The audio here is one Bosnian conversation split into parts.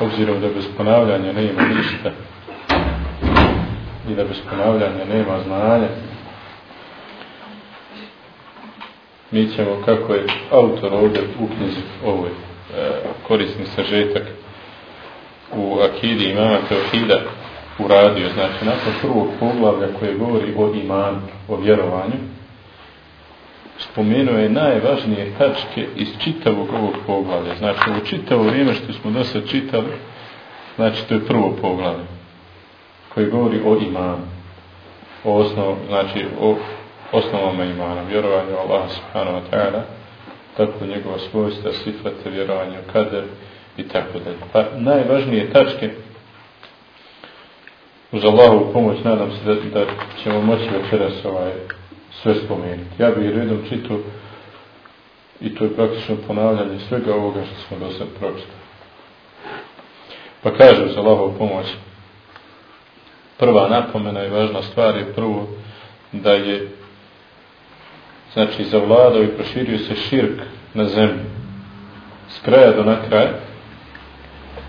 Obzirom da bez ponavljanja nema ništa i da bez ponavljanja nema znanja, mi ćemo, kako je autor ovdje u knjizi ovoj e, korisni sažetak u Akidi imama Teohida uradio, znači nakon prvog poglavlja koje govori o imanu, o vjerovanju, spomenuo je najvažnije tačke iz čitavog ovog poglavlja. Znači, ovo čitavo vrijeme što smo do sad čitali, znači, to je prvo poglavlje koje govori o imanu. O osnovu, znači, o osnovama imana, vjerovanju Allah subhanahu wa ta'ala, tako njegova svojstva, sifate, vjerovanje, kader i tako dalje. Pa najvažnije tačke uz Allahovu pomoć nadam se da, da ćemo moći večeras ovaj, sve spomenuti. Ja bih redom čitao i to je praktično ponavljanje svega ovoga što smo do sad pročitali. Pa kažem za Allahovu pomoć prva napomena i važna stvar je prvo da je znači zavladao i proširio se širk na zemlji s kraja do na kraj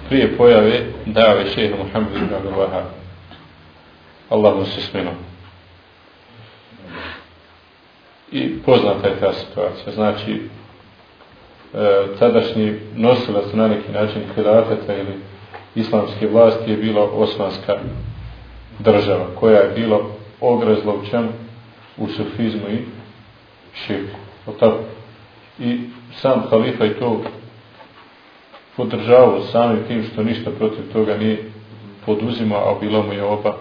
prije pojave dave šeha Muhammed ibn Abdul Wahab Allah mu se sminuo i poznata je ta situacija znači e, tadašnji nosilac na neki način hilafeta ili islamske vlasti je bila osmanska država koja je bila ogrezla u čemu u sufizmu i širku. I sam halifa i to podržavao samim tim što ništa protiv toga nije poduzimao, a bilo mu je oba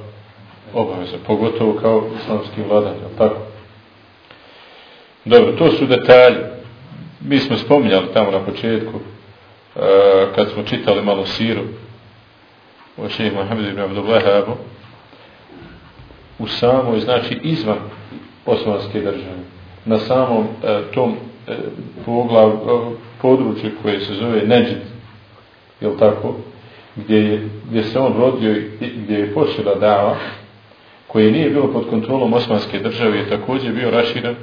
obaveza, pogotovo kao islamski vladar, tako. Dobro, to su detalji. Mi smo spominjali tamo na početku, uh, kad smo čitali malo siru o šehi Mohamed ibn Abdullahabu, u samoj, znači izvan osmanske države na samom e, tom e, poglav, e, području koje se zove Neđid, je tako, gdje, je, gdje se on rodio i gdje je počela dava, koje nije bilo pod kontrolom osmanske države, je također bio raširan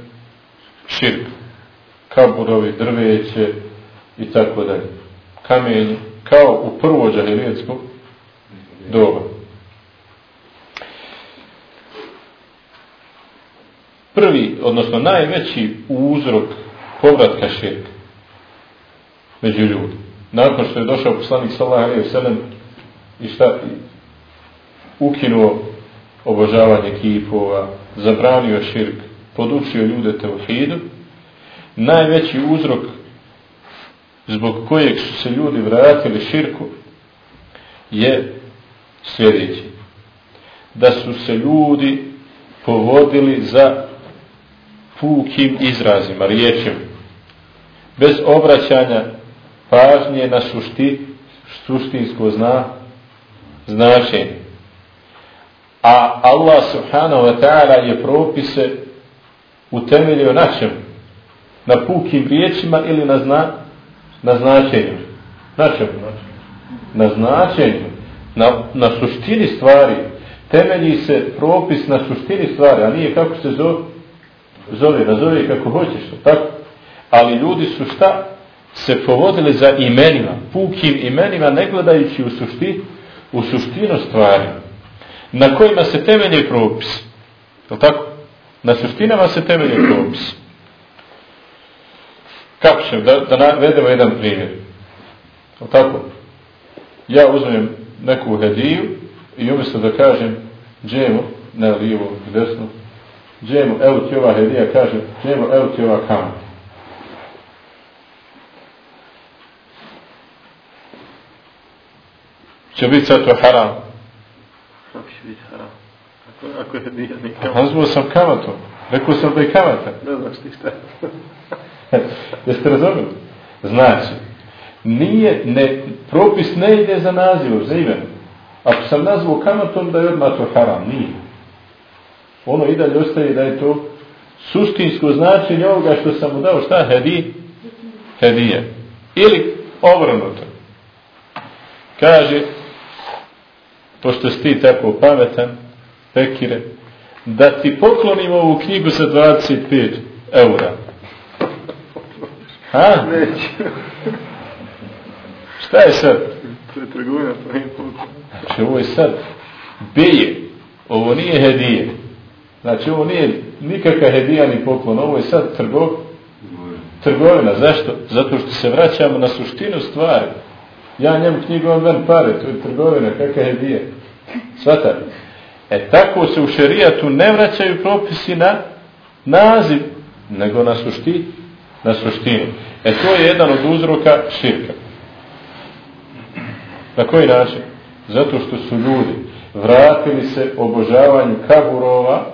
širk, kaburovi, drveće i tako dalje, kamenje, kao u prvo džahilijetsko doba. prvi, odnosno najveći uzrok povratka širka među ljudi. Nakon što je došao poslanik sallallahu alejhi ve sellem i šta ukinuo obožavanje kipova, zabranio širk, podučio ljude tevhidu, najveći uzrok zbog kojeg su se ljudi vratili širku je sljedeći. Da su se ljudi povodili za pukim izrazima, riječima, bez obraćanja pažnje na sušti, suštinsko zna, značenje. A Allah subhanahu wa ta'ala je propise utemeljio na čem? Na pukim riječima ili na, zna, na značenju? Na čem? Na značenju. Na, na suštini stvari. Temelji se propis na suštini stvari, a nije kako se zove zove, nazove kako hoćeš, tako? Ali ljudi su šta? Se povodili za imenima, pukim imenima, ne gledajući u sušti, u suštinu stvari, na kojima se temelje propis. Je tako? Na suštinama se temelje propis. Kako ćemo? Da, da navedemo jedan primjer. O tako? Ja uzmem neku hediju i umjesto da kažem džemo, ne lijevo, desno, džemo, evo ti ova hedija, kaže, džemo, evo ti ova kamata. Će biti sad to haram? Kako će biti haram? Ako, je hedija, nije kamat. Nazvao sam kamatom. Rekao sam da je kamata. Ne znaš ti šta. Jeste razumili? Znači, nije, ne, propis ne ide za nazivom, za imenom. Ako sam nazvao kamatom, da je odmah to haram. Nije ono i dalje ostaje da je to suštinsko značenje ovoga što sam mu dao, šta hedi? Hedije. Ili obrnuto. Kaže, pošto si ti tako pametan, pekire, da ti poklonim ovu knjigu za 25 eura. Ha? Neću. Šta je sad? To je trgovina prvim putem. Znači ovo je sad beje. Ovo nije hedije. Znači ovo nije nikakva hedija ni poklon. Ovo je sad trgov, trgovina. Zašto? Zato što se vraćamo na suštinu stvari. Ja njemu knjigu, on ven pare. To je trgovina. Kakva hedija? Svata. E tako se u šerijatu ne vraćaju propisi na naziv, nego na suštini. Na suštinu. E to je jedan od uzroka širka. Na koji način? Zato što su ljudi vratili se obožavanju kaburova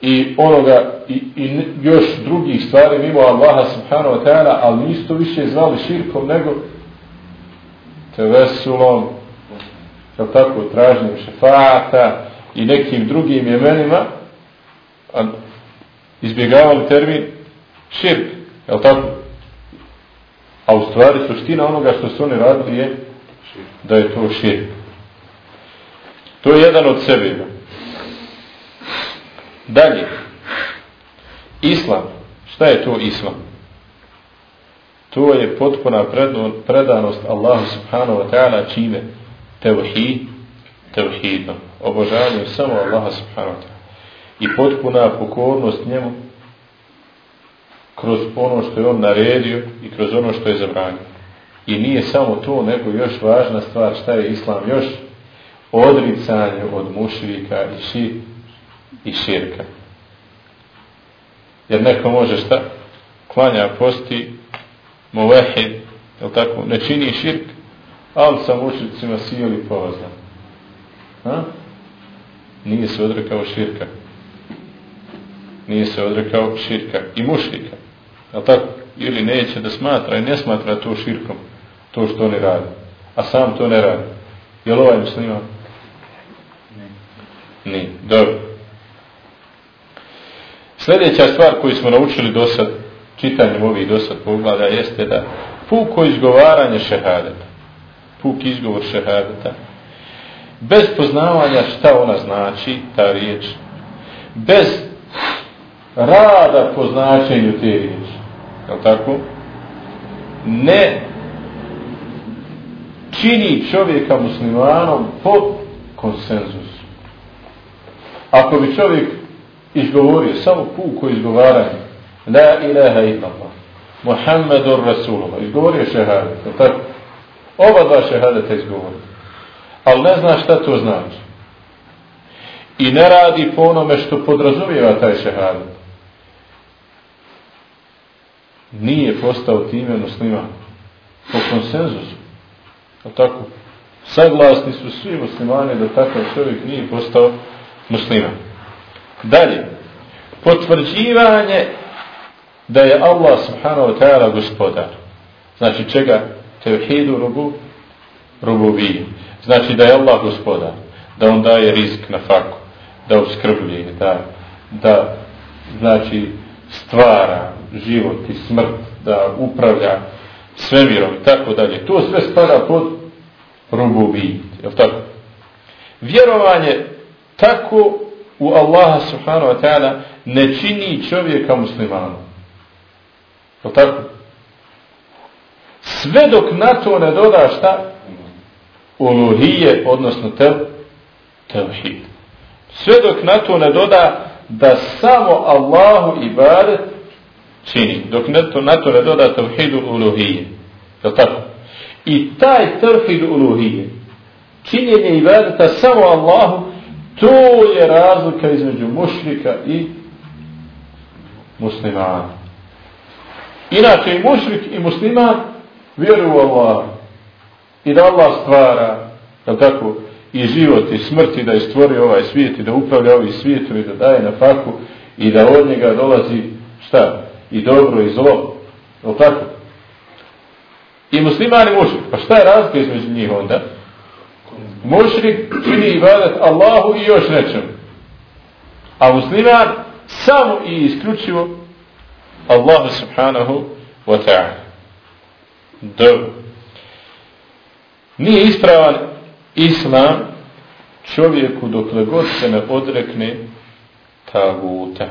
i onoga i, i još drugih stvari mimo Allaha subhanahu wa ta'ala, ali nisu to više zvali širkom nego tevesulom, je tako, tražnjem šefata i nekim drugim jemenima, a izbjegavali termin širk, je tako? A u stvari suština onoga što su oni radili je da je to širk. To je jedan od sebe. Dalje. Islam. Šta je to islam? To je potpuna predanost Allahu subhanahu wa ta'ala čime? Tevhid, tevhidom, obožavanjem samo Allaha subhanahu wa ta'ala. I potpuna pokornost njemu kroz ono što je on naredio i kroz ono što je zabranio. I nije samo to, nego još važna stvar, šta je Islam još? Odricanje od mušvika i, ši, i širka. Jer neko može šta? Klanja, posti, muvehid, je tako? Ne čini širk, ali sa mušvicima sijeli povazan. Ha? Nije se odrekao širka. Nije se odrekao širka i mušvika. Je tako? Ili neće da smatra i ne smatra to širkom, to što oni radi. A sam to ne radi. Je li ovaj muslima? Ne. Nije. Dobro. Sljedeća stvar koju smo naučili do sad, čitanjem ovih do sad poglada, jeste da puko izgovaranje šehadeta, puk izgovor šehadeta, bez poznavanja šta ona znači, ta riječ, bez rada po značenju te riječi, je tako? Ne čini čovjeka muslimanom po konsenzusu. Ako bi čovjek izgovorio samo puko izgovaranje La ilaha illallah Muhammedur Rasulullah izgovorio šehadet, je tako? Oba dva šehadeta izgovori. Ali ne zna šta to znači. I ne radi po onome što podrazumijeva taj šehadet. Nije postao time musliman. Po konsenzusu. A tako? Saglasni su svi muslimani da takav čovjek nije postao musliman. Dalje. Potvrđivanje da je Allah subhanahu wa ta'ala gospodar. Znači čega? Tevhidu rubu rububije znači da je Allah gospodar da on daje rizik na faku da uskrbljuje da, da znači stvara život i smrt, da upravlja svemirom i tako dalje. To sve spada pod rububit. Je tako? Vjerovanje tako u Allaha subhanahu wa ta'ala ne čini čovjeka muslimanom. Je tako? Sve dok na to ne doda šta? Uluhije, odnosno te, tevhid. Sve dok na to ne doda da samo Allahu ibadet čini. Dok ne to, na to ne doda tevhidu uluhije. Je tako? I taj tevhid uluhije, činjenje ibadeta samo Allahu, to je razlika između mušrika i muslimana. Inače i mušrik i musliman Vjeru u Allah. I da Allah stvara, je tako, i život i smrt i da je stvorio ovaj svijet i da upravlja ovaj svijet i da daje na faku i da od njega dolazi šta? I dobro i zlo. Je tako? I muslimani mušrik. Pa šta je razlika između njih onda? Mušrik čini ibadat Allahu i još nečem. A musliman samo i isključivo Allahu subhanahu wa ta'ala. Dobro. Nije ispravan islam čovjeku dokle god se ne odrekne taguta.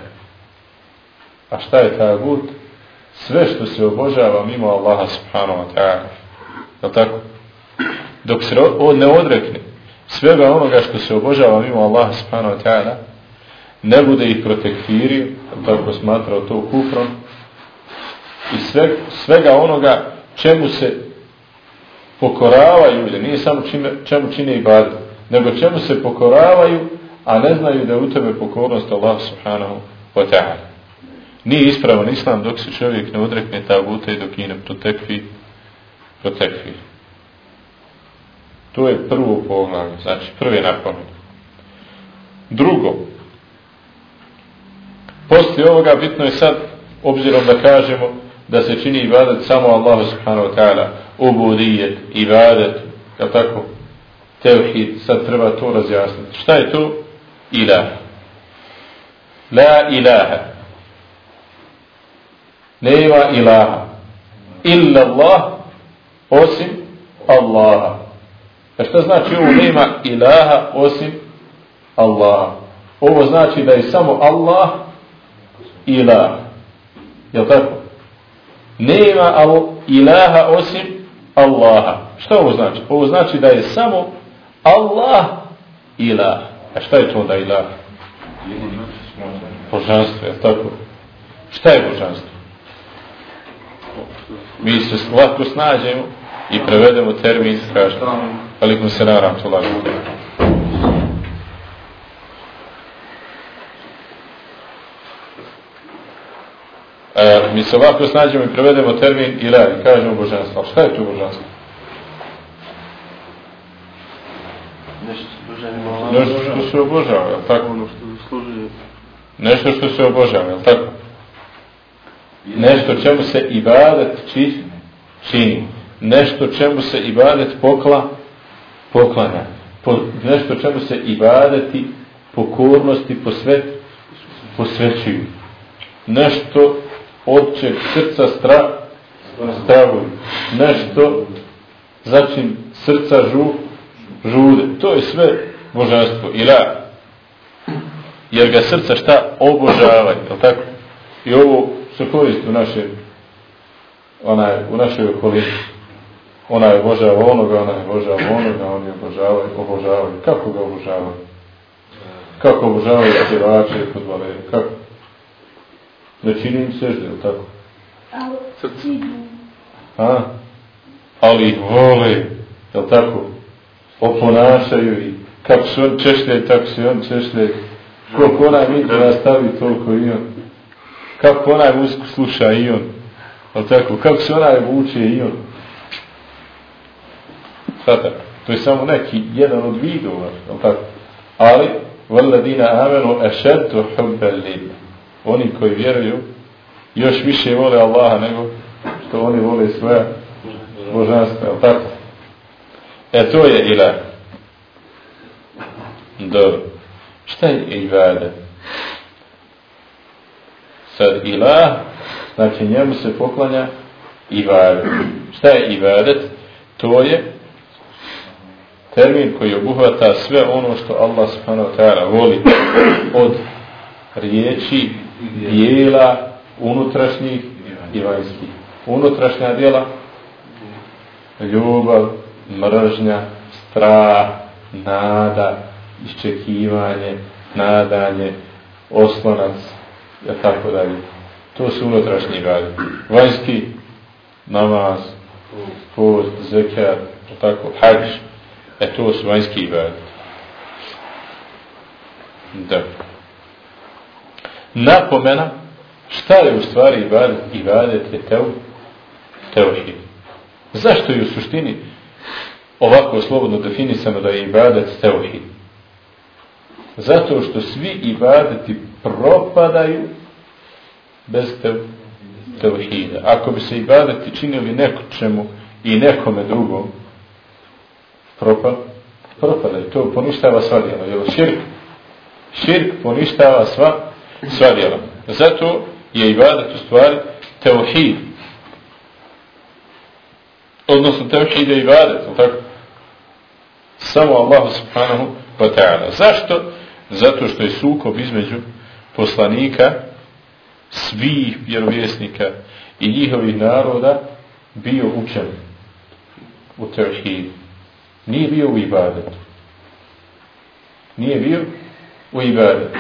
A šta je tagut? Sve što se obožava mimo Allaha subhanahu wa ta'ala. Je tako? Dok se on ne odrekne svega onoga što se obožava mimo Allaha subhanahu wa ta'ala, ne bude ih protekfirio, tako smatrao to kufrom, i sve, svega onoga čemu se pokoravaju, jer nije samo čime, čemu čine i nego čemu se pokoravaju, a ne znaju da je u tebe pokornost Allah subhanahu wa ta'ala. Nije ispravan islam dok se čovjek ne odrekne ta i dok ih ne protekvi, protekvi. To je prvo poglavlje, znači prvi napomen. Drugo, poslije ovoga bitno je sad, obzirom da kažemo da se čini ibadet samo Allahu subhanahu wa ta'ala, ubudijet, ibadet, je tako? Tevhid, sad treba to razjasniti. Šta je to? Ilah. La ilaha. Nema ilaha. Illa Allah, osim Allaha. A šta znači ovo nema ilaha osim Allaha? Ovo znači da je samo Allah ilah. Je tako? Nema ilaha osim Allaha. Šta ovo znači? Ovo znači da je samo Allah ilah. A šta je to da ilah? Božanstvo, je tako? Šta je božanstvo? Mi se lako snađemo i prevedemo termin, kažemo. Alikum se naram, to lako. E, mi se ovako snađemo i prevedemo termin i kažemo božanstvo. Šta je to božanstvo? Nešto što se obožava, je tako? Ono što. Nešto što se obožava, je tako? Nešto čemu se ibadet či, čini. Nešto čemu se ibadet pokla, poklanja. Po, nešto čemu se ibadeti pokornosti posvet, posvećuju. Nešto općeg srca stra, stravuju. Nešto začin srca žu, žude. To je sve božanstvo. Ila. Jer ga srca šta obožavaju. Je tako? I ovo se koristi u naše onaj, u našoj okolini. Ona je obožava onoga, ona je obožava onoga, oni je obožavaju, obožavaju. Kako ga obožavaju? Kako obožavaju pjevače i futbolere? Kako? Ne čini im sežde, je tako? A? Ali ih vole, je tako? Oponašaju ih kako se on češlje, tako se on češlje. Koliko onaj mitra nastavi, toliko i on. Kako onaj muziku sluša i on. Ali tako, kako se onaj vuče i on. Sada, to je samo neki, jedan od vidova, ali tako. Ali, vladina amenu ešetu hubbelin. Oni koji vjeruju, još više vole Allaha nego što oni vole svoje božanstvo, je tako. E to je ilah. Dobro. Šta je ibadet? Sad ilah, znači njemu se poklanja ibadet. Šta je ibadet? To je termin koji obuhvata sve ono što Allah subhanahu wa ta'ala voli od riječi, dijela, unutrašnjih i vanjskih. Unutrašnja dijela, ljubav, mržnja, strah, nada, iščekivanje, nadanje, oslonac, ja tako dalje. To su unutrašnji radi. Vanjski namaz, post, zekat, tako, hađ, e to su vanjski radi. Da. Napomena, šta je u stvari ibadet? Ibadet je teo, teohid. Zašto je u suštini ovako slobodno definisano da je ibadet teohid? Zato što svi ibadeti propadaju bez tevhida. Ako bi se ibadeti činili neko čemu i nekome drugom, propa, propadaju. To poništava sva djela. Ono, jel širk? Širk poništava sva, sva djela. Zato je ibadet u stvari tevhid. Odnosno tevhid je ibadet. Tako? Samo Allah subhanahu wa ta'ala. Zašto? Zato što je sukob između poslanika, svih vjerovjesnika i njihovih naroda bio učen u tevhidu. Nije bio u ibadetu. Nije bio u ibadetu.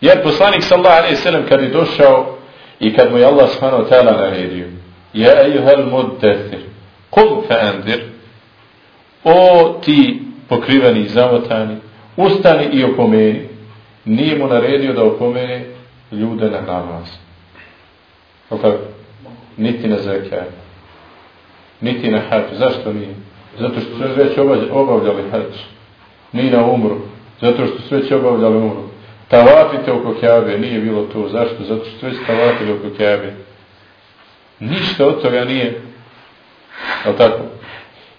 Jer poslanik sallallahu alaihi sallam kad je došao i kad mu je Allah subhanahu wa ta'ala naredio Ja ejuhel muddetir Kum fa O ti pokriveni i zamotani Ustani i opomeni Nije mu naredio da opomene ljude na namaz. Kako? Niti na zekaj. Niti na hađ. Zašto nije? Zato što su već obavljali hađ. Ni na umru. Zato što su već obavljali umru. Tavafite oko kjabe. Nije bilo to. Zašto? Zato što već tavafili oko kjabe. Ništa od toga nije. Al tako?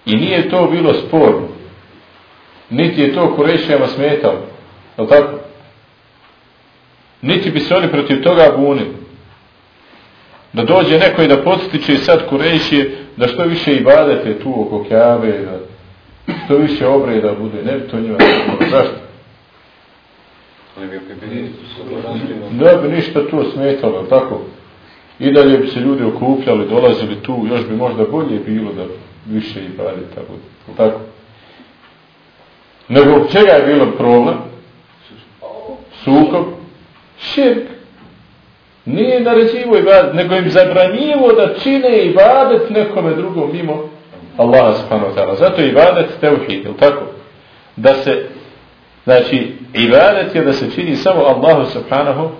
I nije to bilo sporno. Niti je to kurešijama smetalo. Al tako? Niti bi se oni protiv toga bunili. Da dođe neko i da podstiče sad kurešije da što više i badete tu oko Kjabe, da što više obreda bude. Ne bi to njima Zašto? Ne bi ništa tu smetalo, tako? I dalje bi se ljudi okupljali, dolazili tu, još bi možda bolje bilo da više i badeta bude. Tako? Nego čega je bilo problem? Sukob? Širk. Nije naređivo ibadet, nego im zabranjivo da čine ibadet nekome drugom mimo Allaha subhanahu wa ta'ala. Zato je ibadet teuhid, je tako? Da se, znači, ibadet je da se čini samo Allahu subhanahu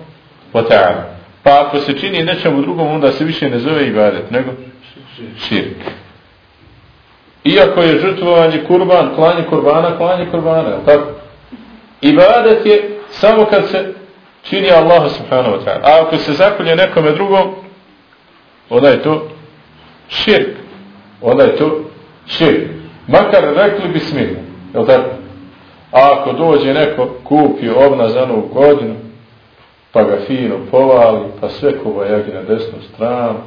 wa ta'ala. Pa ako se čini nečemu drugom, onda se više ne zove ibadet, nego širk. Iako je žrtvovanje kurban, klanje kurbana, klanje kurbana, tako? Ibadet je samo kad se čini Allahu subhanahu wa ta'ala. A ako se zakolje nekome drugom, onda je to širk. Onda je to širk. Makar rekli bismillah. Je tako? A ako dođe neko, kupi obna za novu godinu, pa ga fino povali, pa sve kovajagi na desnu stranu,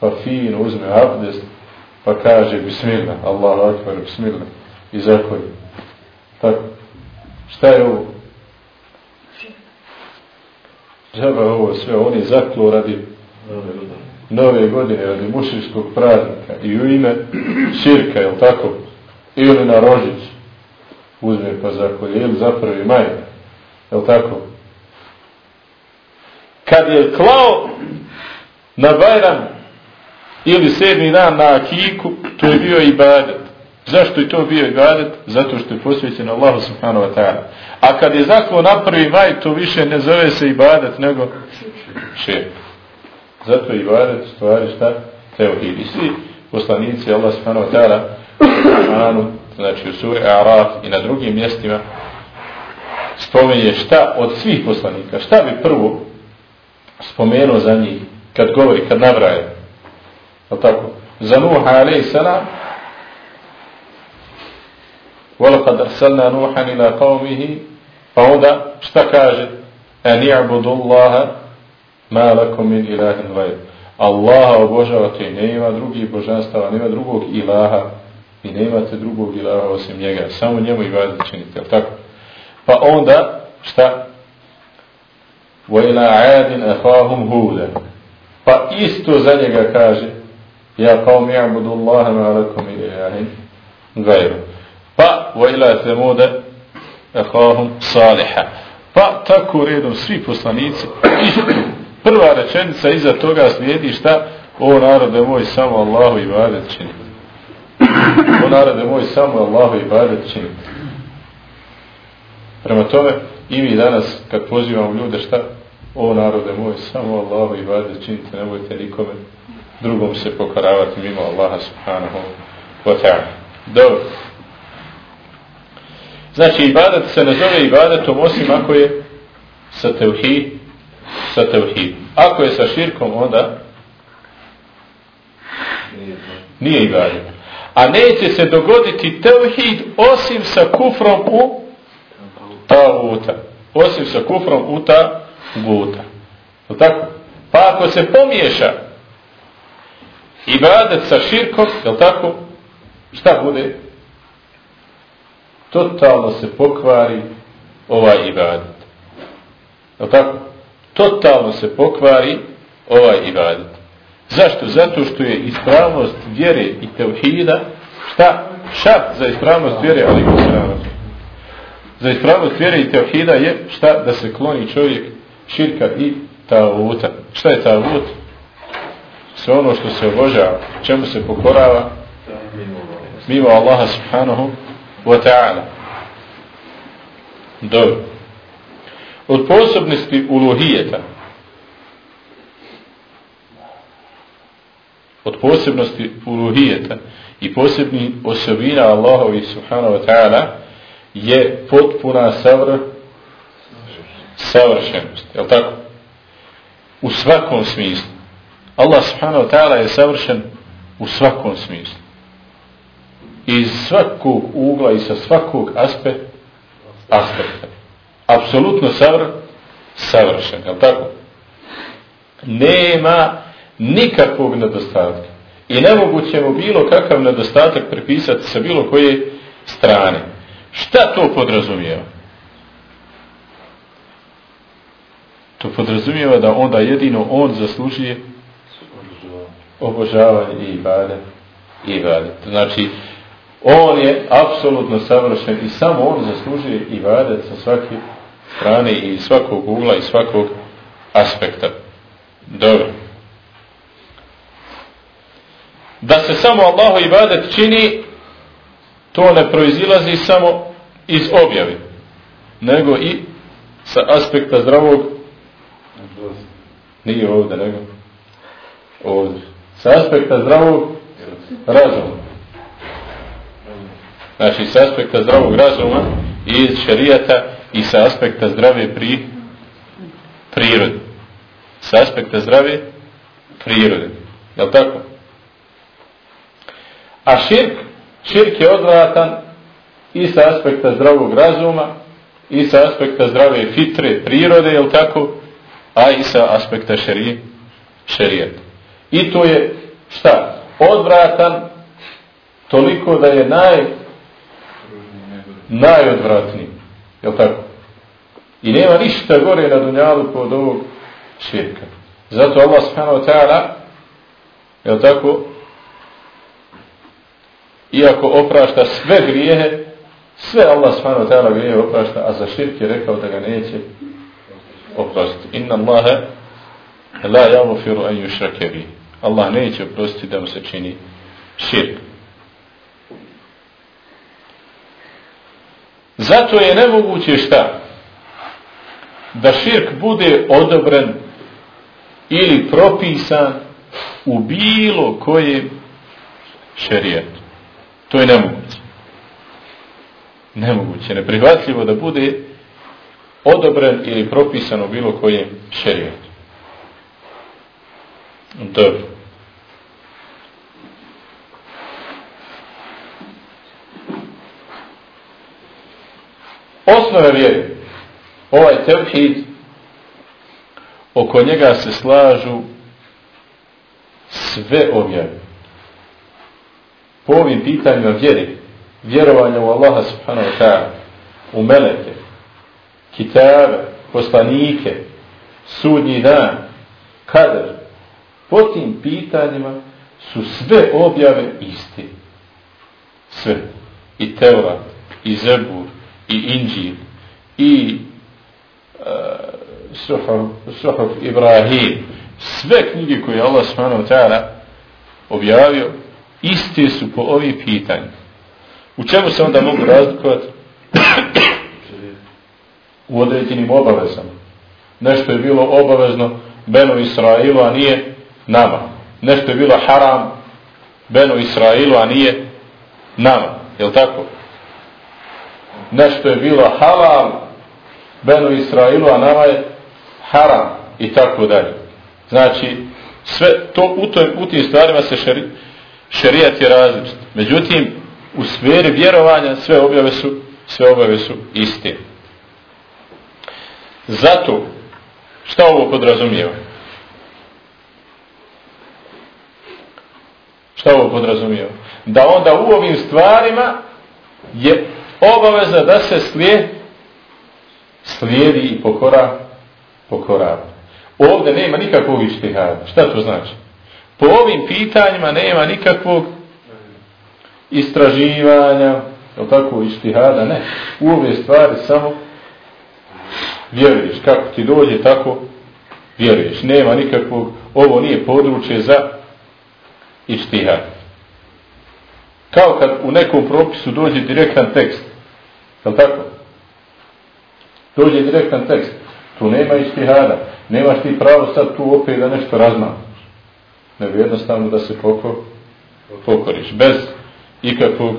pa fino uzme abdest, pa kaže bismillah, Allah akbar, bismillah, i zakolje. Tako. Šta je ovo? Džaba ovo sve, on je zaklo radi nove godine, radi muširskog praznika i u ime širka, je tako? Ili na rožicu uzme pa zakolje, ili za prvi maj, je tako? Kad je klao na Bajram ili sedmi dan na Akiku, to je bio ibadet. Zašto je to bio ibadet? Zato što je posvećen Allahu subhanahu wa ta'ala. A kad je zaklo na prvi maj, to više ne zove se ibadet, nego šep. Zato je ibadet stvari šta? Teohid. I svi poslanici Allah subhanahu wa ta'ala znači u suri Araf i na drugim mjestima spomenje šta od svih poslanika, šta bi prvo spomenuo za njih kad govori, kad nabraje. Je tako? Za Nuh alaih salam وَلَقَدْ أَرْسَلْنَا نُوحًا إِلَى قَوْمِهِ Pa onda šta kaže? أَنِ يَعْبُدُ اللَّهَ مَا لَكُمْ مِنْ إِلَهٍ غَيْرٍ Allaha obožavate i nema drugih božanstava, nema drugog ilaha i nemate drugog ilaha osim njega. Samo njemu i vadi činite, jel tako? Pa onda šta? وَإِلَا عَادٍ أَخَاهُمْ هُودًا Pa isto za njega kaže Ja قَوْمِ يَعْبُدُ اللَّهَ مَا لَكُمْ مِنْ إِلَهٍ غَيْرٍ pa wa ila thamuda akhahum salihah pa tako redom svi poslanici prva rečenica iza toga slijedi šta o narode moj samo Allahu i ibadet čini o narode moj samo Allahu i badet čini prema tome i mi danas kad pozivamo ljude šta o narode moj samo Allahu i badet činite nemojte nikome drugom se pokaravati mimo Allaha subhanahu wa ta'ala dobro Znači, ibadat se ne zove ibadetom osim ako je sa tevhid, sa tevhid. Ako je sa širkom, onda nije ibadet. A neće se dogoditi tevhid osim sa kufrom u taguta. Osim sa kufrom u ta guta. Tako? Pa ako se pomiješa ibadet sa širkom, je tako? Šta bude? totalno se pokvari ovaj ibadet. Je tako? Totalno se pokvari ovaj ibadet. Zašto? Zato što je ispravnost vjere i tevhida šta? Šart za ispravnost vjere, ali ispravnost. Za ispravnost vjere i tevhida je šta? Da se kloni čovjek širka i tavuta. Šta je tavut? Sve ono što se obožava, čemu se pokorava? Mimo Allaha subhanahu wa ta'ala. Dobro. Od posebnosti uluhijeta, od posebnosti uluhijeta i posebni osobina Allahovi subhanahu wa ta'ala je potpuna savr savršenost. Je tako? U svakom smislu. Allah subhanahu wa ta'ala je savršen u svakom smislu. Iz svakog ugla i sa svakog aspekta aspekta. Apsolutno savr, savršen. Je tako? Nema nikakvog nedostatka. I nemoguće mu bilo kakav nedostatak prepisati sa bilo koje strane. Šta to podrazumijeva? To podrazumijeva da onda jedino on zaslužuje obožavanje i ibadet. I ibade. Znači, on je apsolutno savršen i samo on zaslužuje ibadet sa svake strane i svakog ugla i svakog aspekta. Dobro da se samo Allahu ibadet čini to ne proizilazi samo iz objave nego i sa aspekta zdravog. Nije ovdje nego ovdje. Sa aspekta zdravog razuma. Znači sa aspekta zdravog razuma i iz šarijata i sa aspekta zdrave pri prirode. Sa aspekta zdrave prirode. Je li tako? A širk, širk je odvratan i sa aspekta zdravog razuma, i sa aspekta zdrave fitre, prirode, je tako? A i sa aspekta šerije, šerijeta. I to je šta? Odvratan toliko da je naj najodvratniji. Je tako? I nema ništa gore na dunjalu pod ovog širka. Zato Allah subhanahu wa ta'ala je tako iako oprašta sve grijehe, sve Allah subhanahu wa ta'ala grijehe oprašta, a za širk je rekao da ga neće oprostiti. Inna Allahe la yaghfiru an yushraka bi. Allah neće oprostiti da mu se čini širk. Zato je nemoguće šta? Da širk bude odobren ili propisan u bilo kojem šerijetu. To je nemoguće. Nemoguće, neprihvatljivo da bude odobren ili propisan u bilo kojem šerijetu. Dobro. Osnove vjere, ovaj tevhid, oko njega se slažu sve objave po ovim pitanjima vjeri, vjerovanja u Allaha subhanahu wa ta'ala, u meleke, kitabe, poslanike, sudnji dan, kader, po tim pitanjima su sve objave isti. Sve. I Teurat, i Zebur, i Inđil, i e, uh, Suhov, Ibrahim, sve knjige koje Allah subhanahu wa ta'ala objavio, iste su po ovim pitanjima. U čemu se onda mogu razlikovati? U određenim obavezama. Nešto je bilo obavezno Beno Israilu, a nije nama. Nešto je bilo haram Beno Israilu, a nije nama. Je tako? Nešto je bilo halal Beno Israilu, a nama je haram. I tako dalje. Znači, sve to u, toj, u tim stvarima se šeri, šerijat je različit. Međutim, u sferi vjerovanja sve objave su, sve objave su iste. Zato, šta ovo podrazumijeva? Šta ovo podrazumijeva? Da onda u ovim stvarima je obaveza da se slije, slijedi i pokora, pokorava. Ovdje nema nikakvog ištihada. Šta to znači? Po ovim pitanjima nema nikakvog istraživanja, je tako, ištihada, ne. U ove stvari samo vjeruješ. Kako ti dođe, tako vjeruješ. Nema nikakvog, ovo nije područje za ištihad. Kao kad u nekom propisu dođe direktan tekst. Je tako? Dođe direktan tekst. Tu nema ištihada. Nemaš ti pravo sad tu opet da nešto razmaš. Nego jednostavno da se poko, pokoriš. Bez ikakvog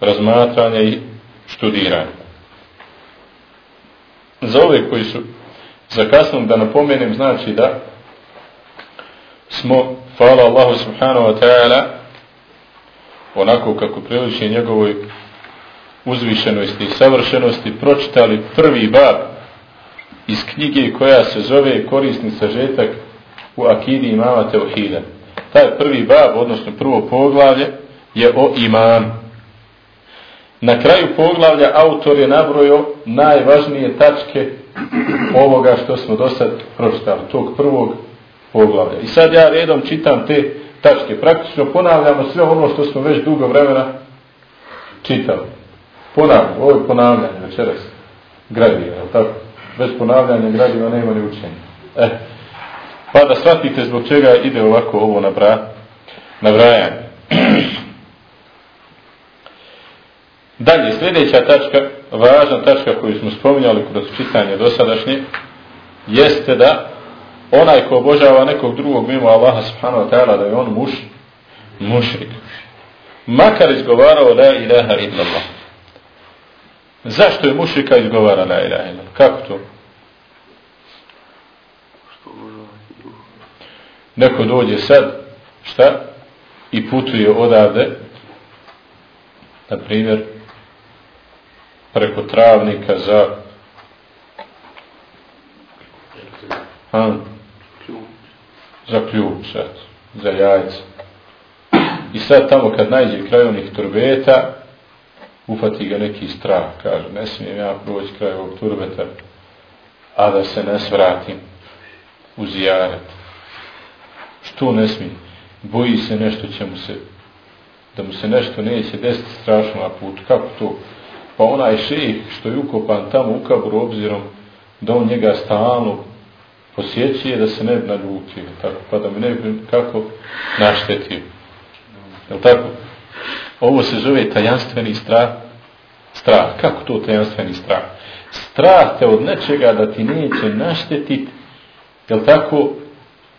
razmatranja i študiranja. Za ove koji su zakasnom da napomenem znači da smo, hvala Allahu subhanahu wa ta'ala, onako kako priliči njegovoj uzvišenosti i savršenosti, pročitali prvi bab iz knjige koja se zove korisni sažetak u akidi imama Teuhida. Taj prvi bab, odnosno prvo poglavlje, je o imanu. Na kraju poglavlja autor je nabrojio najvažnije tačke ovoga što smo do sad pročitali, tog prvog poglavlja. I sad ja redom čitam te tačke. Praktično ponavljamo sve ono što smo već dugo vremena čitali. Ponavljamo, ovo je ponavljanje večeras gradiva, je tako? Bez ponavljanja gradiva nema ni učenja. E, pa da shvatite zbog čega ide ovako ovo na, nabrajanje. na. Dalje, sljedeća tačka, važna tačka koju smo spominjali kroz čitanje dosadašnje, jeste da onaj ko obožava nekog drugog mimo Allaha subhanahu wa ta'ala da je on muš, mušrik. Makar izgovarao la ilaha illallah. Zašto je mušrika izgovara la ilaha illallah? Kako to? Neko dođe sad, šta? I putuje odavde, na primjer, preko travnika za ha, za ključ, za jajce. I sad tamo kad najde kraj onih turbeta, ufati ga neki strah, kaže, ne smijem ja proći kraj ovog turbeta, a da se ne svratim u zijaret to ne smije? Boji se nešto će mu se, da mu se nešto neće desiti strašno na put. Kako to? Pa onaj šejih što je ukopan tamo u kaburu obzirom da on njega stalno posjećuje da se ne bi naljutio, tako, pa da mi ne bi kako naštetio. Je tako? Ovo se zove tajanstveni strah. Strah. Kako to tajanstveni strah? Strah te od nečega da ti neće naštetiti, je tako?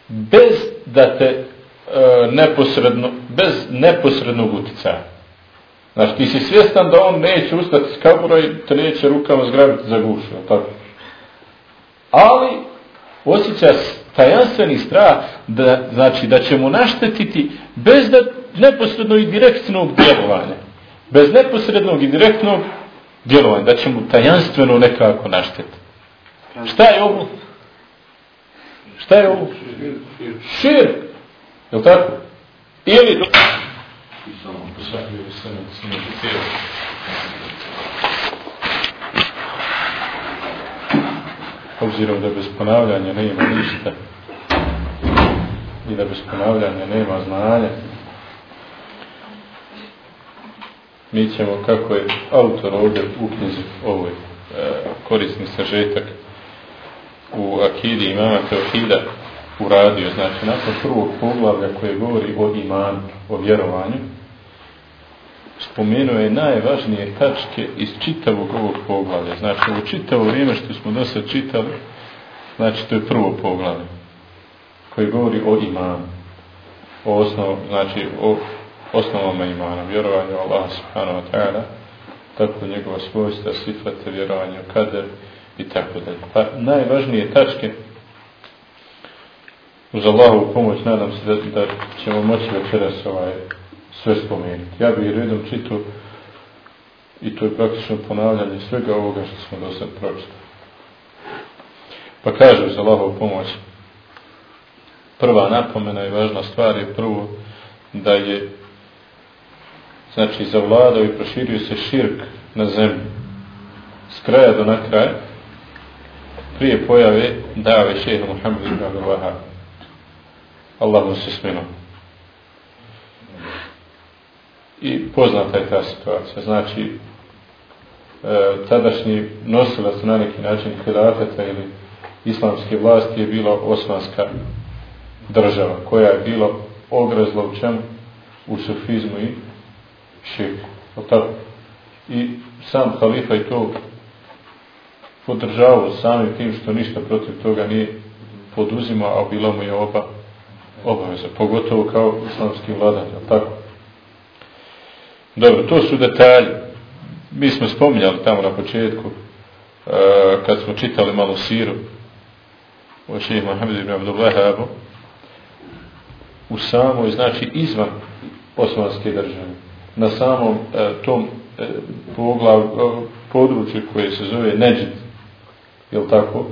Bez da te e, neposredno, bez neposrednog uticaja. Znači, ti si svjestan da on neće ustati s kabura i te neće rukama zgrabiti za gušu, tako? Ali, osjeća tajanstveni strah da, znači, da će mu naštetiti bez da neposredno i direktnog djelovanja. Bez neposrednog i direktnog djelovanja. Da će mu tajanstveno nekako naštetiti. Šta je ovo? Šta je ovo? Šir. Je li tako? Ili... Do se. Obzirom da bez ponavljanja nema ništa i da bez ponavljanja nema znanja, mi ćemo, kako je autor ovdje u knjizi ovoj e, korisni sažetak u Akidi imama Teohida uradio, znači nakon prvog poglavlja koje govori o imanu, o vjerovanju, spomenuo je najvažnije tačke iz čitavog ovog poglavlja. Znači, ovo čitavo vrijeme što smo do sad čitali, znači, to je prvo poglavlje koje govori o imanu. O osnov, znači, o osnovama imana, vjerovanju Allah subhanahu wa ta'ala, tako njegova svojstva, sifate, vjerovanje u kader i tako dalje. Pa najvažnije tačke uz Allahovu pomoć nadam se da, da ćemo moći večeras ovaj, sve spomenuti. Ja bih redom čitao i to je praktično ponavljanje svega ovoga što smo do sad pročitali. Pa kažu za Allahovu pomoć prva napomena i važna stvar je prvo da je znači zavladao i proširio se širk na zemlji s kraja do na kraj prije pojave dave šeha Muhammed ibn Abdul Wahab Allah mu se smino i poznata je ta situacija. Znači e, tadašnji nosilac na neki način hilafeta ili islamske vlasti je bila osmanska država koja je bila ogrezla u čemu u sufizmu i širku. I sam halifa i to podržavao samim tim što ništa protiv toga nije poduzimao, a bilo mu je oba obaveza, pogotovo kao islamski vladar, tako? Dobro, to su detalji. Mi smo spominjali tamo na početku, e, kad smo čitali malo siru o šeji Mohamed ibn Abdullahabu, u samoj, znači izvan osmanske države, na samom e, tom uh, poglav, e, području koje se zove Neđid, jel tako,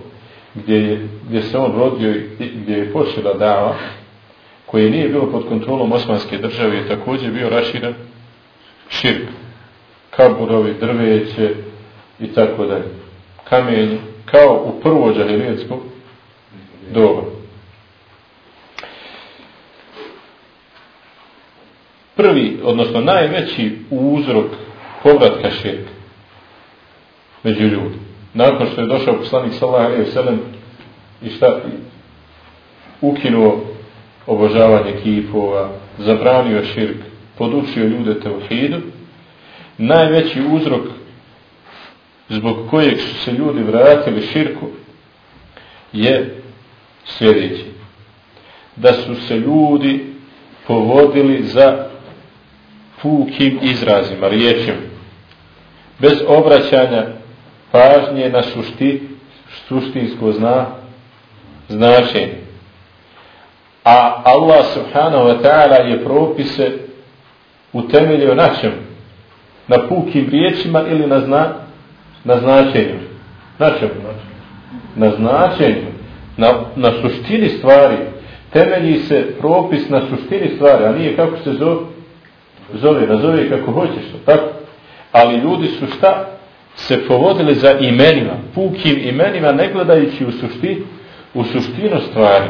gdje, je, gdje se on rodio i gdje je počela dava, koje nije bilo pod kontrolom osmanske države, je također bio raširan širk, kaburovi, drveće i tako dalje, kamenje, kao u prvo džahilijetsko doba. Prvi, odnosno najveći uzrok povratka širka među ljudima nakon što je došao poslanik sallallahu alejhi ve sellem i šta ukinuo obožavanje kipova, zabranio širk, podučio ljude tevhidu, najveći uzrok zbog kojeg su se ljudi vratili širku je sljedeći. Da su se ljudi povodili za pukim izrazima, riječima, bez obraćanja pažnje na sušti, suštinsko zna, značenje. A Allah subhanahu wa ta'ala je propise utemeljio na čemu? Na pukim riječima ili na, zna, na značenju? Na čemu? Na značenju. Na, na suštini stvari. Temelji se propis na suštini stvari, a nije kako se zove, zove nazove kako hoćeš. Tako? Ali ljudi su šta? Se povodili za imenima, pukim imenima, ne gledajući u, sušti, u suštinu stvari,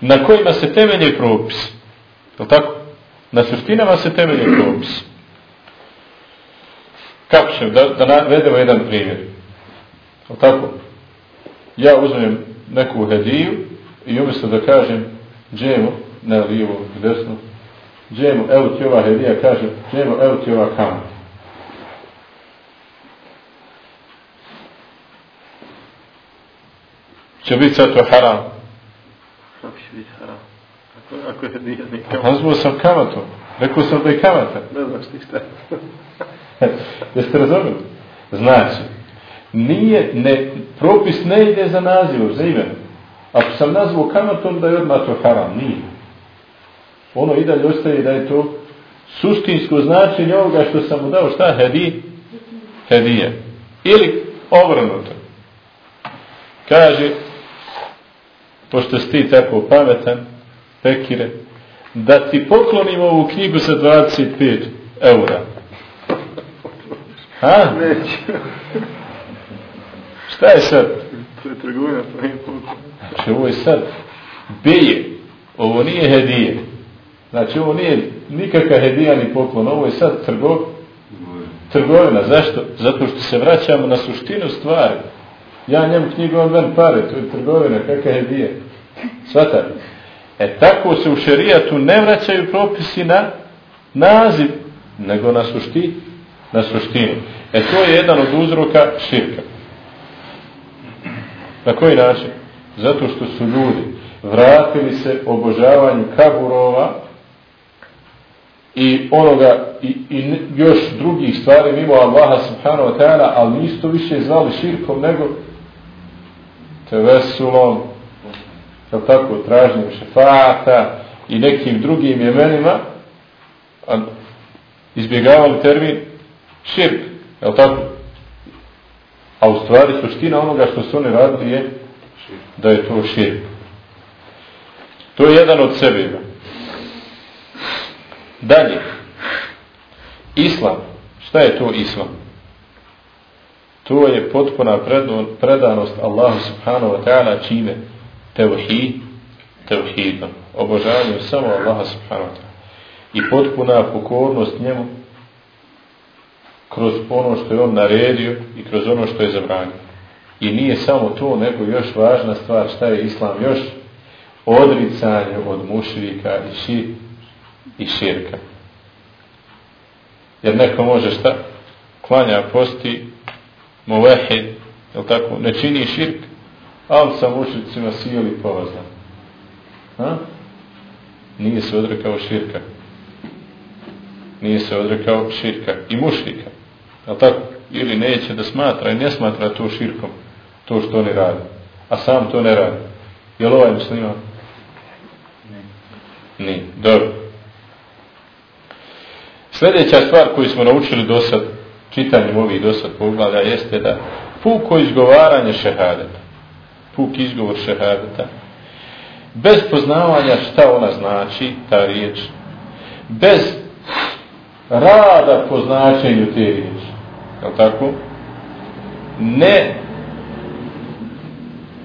na kojima se temelje propis. Je tako? Na suštinama se temelje propis. Kako ćemo? Da, da navedemo jedan primjer. Je tako? Ja uzmem neku hediju i umjesto da kažem džemo, ne lijevo, desno, džemo, evo ti ova hedija, kažem džemo, evo ti ova kamata. Će biti sad to haram. Kako će biti haram? Ako, ako je nije nikam. Nazvao sam kamatu. Rekao sam da je kamata. Ne znaš ti šta. Jeste razumili? Znači, nije, ne, propis ne ide za naziv, za ime. Ako sam nazvao kamatom, da je odmah to haram. Nije. Ono i dalje ostaje da je to suštinsko značenje ovoga što sam mu dao. Šta? Hedi? Hedije. Ili obrnuto. Kaže, pošto si ti tako pametan, pekire, da ti poklonim ovu knjigu za 25 eura. Ha? Neću. Šta je sad? To je trgovina, to nije poklon. Znači, ovo je sad beje. Ovo nije hedije. Znači, ovo nije nikakva hedija ni poklon. Ovo je sad trgov... trgovina. Zašto? Zato što se vraćamo na suštinu stvari. Ja njemu knjigu, on ven pare, to je trgovina, kakav je dije. Svata. E tako se u šerijatu ne vraćaju propisi na naziv, nego na sušti, na suštinu. E to je jedan od uzroka širka. Na koji način? Zato što su ljudi vratili se obožavanju kaburova i onoga i, i još drugih stvari mimo Allaha subhanahu wa ta'ala, ali nisu to više zvali širkom nego tevesulom, je tako, tražnjem šefata i nekim drugim jemenima, a izbjegavali termin širk, je tako? A u stvari suština onoga što su oni radili je da je to širk. To je jedan od sebe. Dalje. Islam. Šta je to islam? To je potpuna predanost Allahu subhanahu wa ta'ala čime? Tevhid tevhidom. Obožavanjem samo Allaha subhanahu wa ta'ala. I potpuna pokornost njemu kroz ono što je on naredio i kroz ono što je zabranio. I nije samo to nego još važna stvar šta je islam? Još odricanje od mušrika i ši i širka. Jer neko može šta? Klanja posti muvehid, jel tako, ne čini širk, ali sa mušicima sijeli povazan. Ha? Nije se odrekao širka. Nije se odrekao širka i mušrika. Jel tako? Ili neće da smatra i ne smatra to širkom, to što oni radi. A sam to ne radi. Je ovaj muslima? Nije. Dobro. Sljedeća stvar koju smo naučili do sad, čitanjem ovih dosad poglavlja jeste da puko izgovaranje šehadeta, puk izgovor šehadeta, bez poznavanja šta ona znači, ta riječ, bez rada po značenju te riječi, je tako? Ne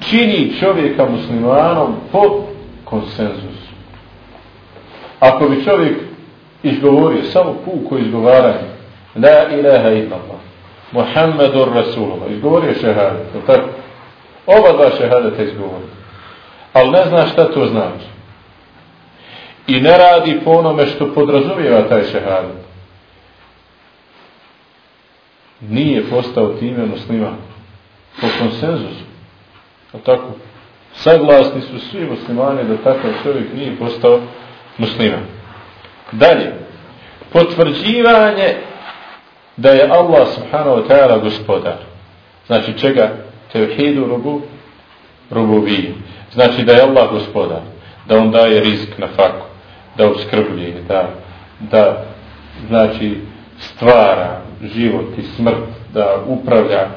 čini čovjeka muslimanom po konsenzusu. Ako bi čovjek izgovorio samo puko izgovaranje, La ilaha illallah. Muhammedur Rasulullah. Izgovorio šehadet. Tako? Oba dva šehadeta izgovorio. Ali ne zna šta to znači. I ne radi po onome što podrazumijeva taj šehadet. Nije postao time musliman. Po konsenzusu. A tako? Saglasni su svi muslimani da takav čovjek nije postao musliman. Dalje. Potvrđivanje da je Allah subhanahu wa ta'ala gospodar. Znači čega? Tevhidu rubu, rububiju. Znači da je Allah gospodar. Da on daje rizik na faku. Da obskrbljuje. Da, da znači stvara život i smrt. Da upravlja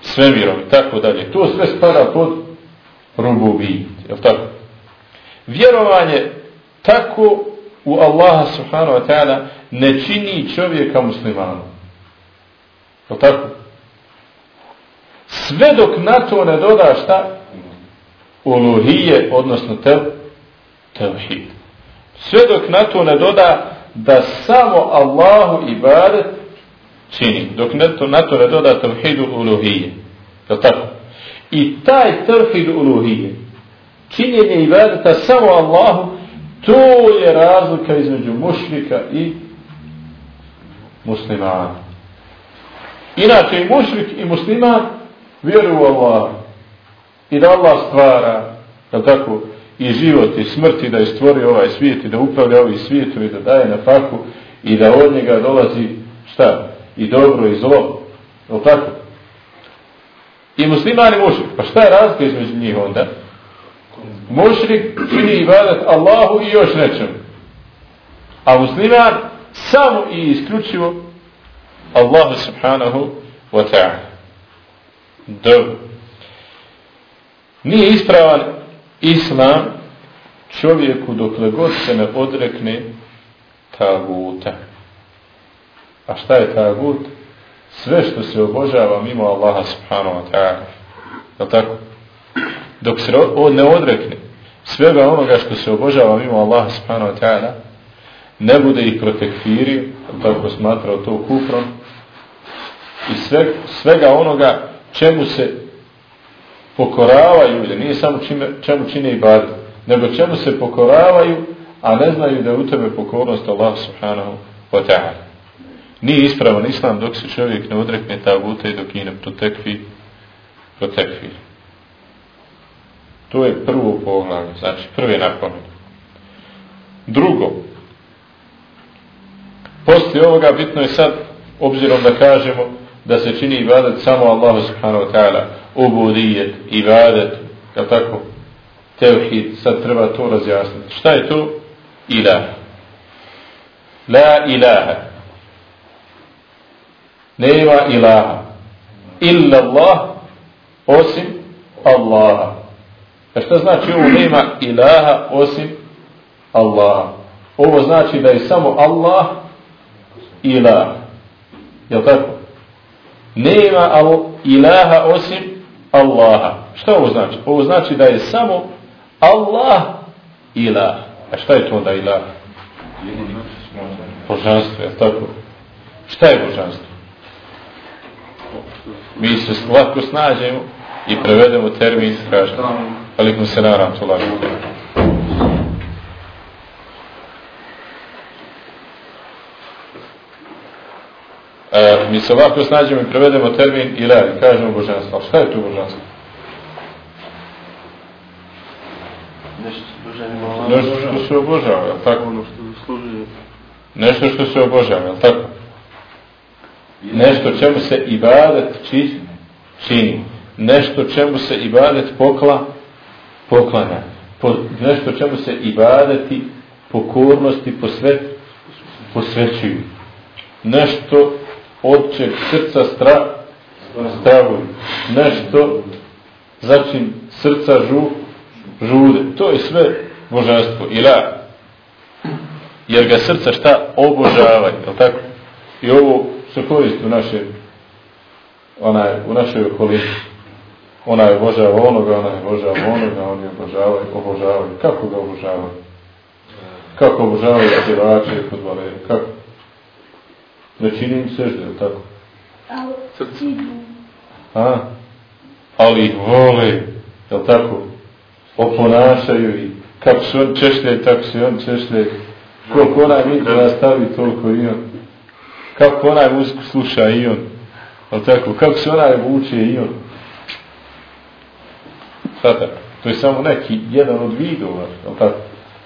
svemirom i tako dalje. To sve spada pod rububiju. Je tako? Vjerovanje tako u Allaha subhanahu wa ta'ala ne čini čovjeka muslimanom. O tako? Sve dok na to ne doda šta? Uluhije, odnosno tev, tevhid. Sve dok na to ne doda da samo Allahu ibadet čini. Dok ne to, na to ne doda tevhidu uluhije. Je tako? I taj tevhid uluhije, činjenje ibadeta samo Allahu, to je razlika između mušlika i muslimana. Inače i mušrik i musliman vjeruju u Allah. I da Allah stvara, je tako, i život i smrti da je stvorio ovaj svijet i da upravlja ovaj svijet i da daje na faku i da od njega dolazi šta? I dobro i zlo. Je tako? I musliman i mušrik. Pa šta je razlika između njih onda? Mušrik čini ibadat Allahu i još nečem. A musliman samo i isključivo Allah subhanahu wa ta'ala. Dobro. Nije ispravan islam čovjeku dokle god se ne odrekne taguta. A šta je tagut? Sve što se obožava mimo Allaha subhanahu wa ta'ala. Je tako? Dok se ne odrekne svega onoga što se obožava mimo Allaha subhanahu wa ta'ala, ne bude ih protekfirio, tako smatrao to kufrom, i sve, svega onoga čemu se pokoravaju, nije samo čime, čemu čine i bade, nego čemu se pokoravaju, a ne znaju da je u tebe pokornost Allah subhanahu wa ta'ala. Nije ispravan islam dok se čovjek ne odrekne taguta i dok i ne protekvi, protekvi. To je prvo poglavlje, znači prvi napomen. Drugo, poslije ovoga bitno je sad, obzirom da kažemo da se čini ibadet samo Allahu subhanahu wa ta'ala, ubudijet, ibadet, je tako, tevhid, sad treba to razjasniti. Šta je to? Ilah. La ilaha. Nema ilaha. Illa Allah, osim Allaha. A šta znači ovo nema ilaha osim Allaha? Ovo znači da je samo Allah ilah. Je tako? Nema al ilaha osim Allaha. Šta ovo znači? Ovo znači da je samo Allah ilah. A šta je to onda ilah? Božanstvo, je tako? Šta je božanstvo? Mi se lako snađemo i prevedemo termin, kažemo. Alikum se naram, to lako. E, mi se ovako snađemo i prevedemo termin i kažemo božanstvo. Šta je tu božanstvo? Nešto što se obožava, je tako? Ono što zaslužuje. Nešto što se obožava, je tako? Nešto čemu se ibadet či, čini. Nešto čemu se ibadet pokla, poklanja. Po, nešto čemu se ibadeti pokornosti posvet, posvećuju. Nešto odčeg srca stra, stravuju. Nešto začin srca žu, žude. To je sve božanstvo. Ila. Jer ga srca šta obožavaju. Je tako? I ovo se koristi u naše onaj, u našoj okolini. Ona je obožava onoga, ona je obožava onoga, oni je obožavaju, obožavaju. Kako ga obožavaju? Kako obožavaju pjevače i futbolere? Kako? Ne čini im sežde, je tako? A? Ali ih vole, je tako? Oponašaju i kako se on češlje, tako se on češlje. Koliko onaj mikro nastavi, toliko i on. Kako onaj muziku sluša i on. Je tako? Kako se onaj vuče i on. Sada, to je samo neki, jedan od vidova, je tako?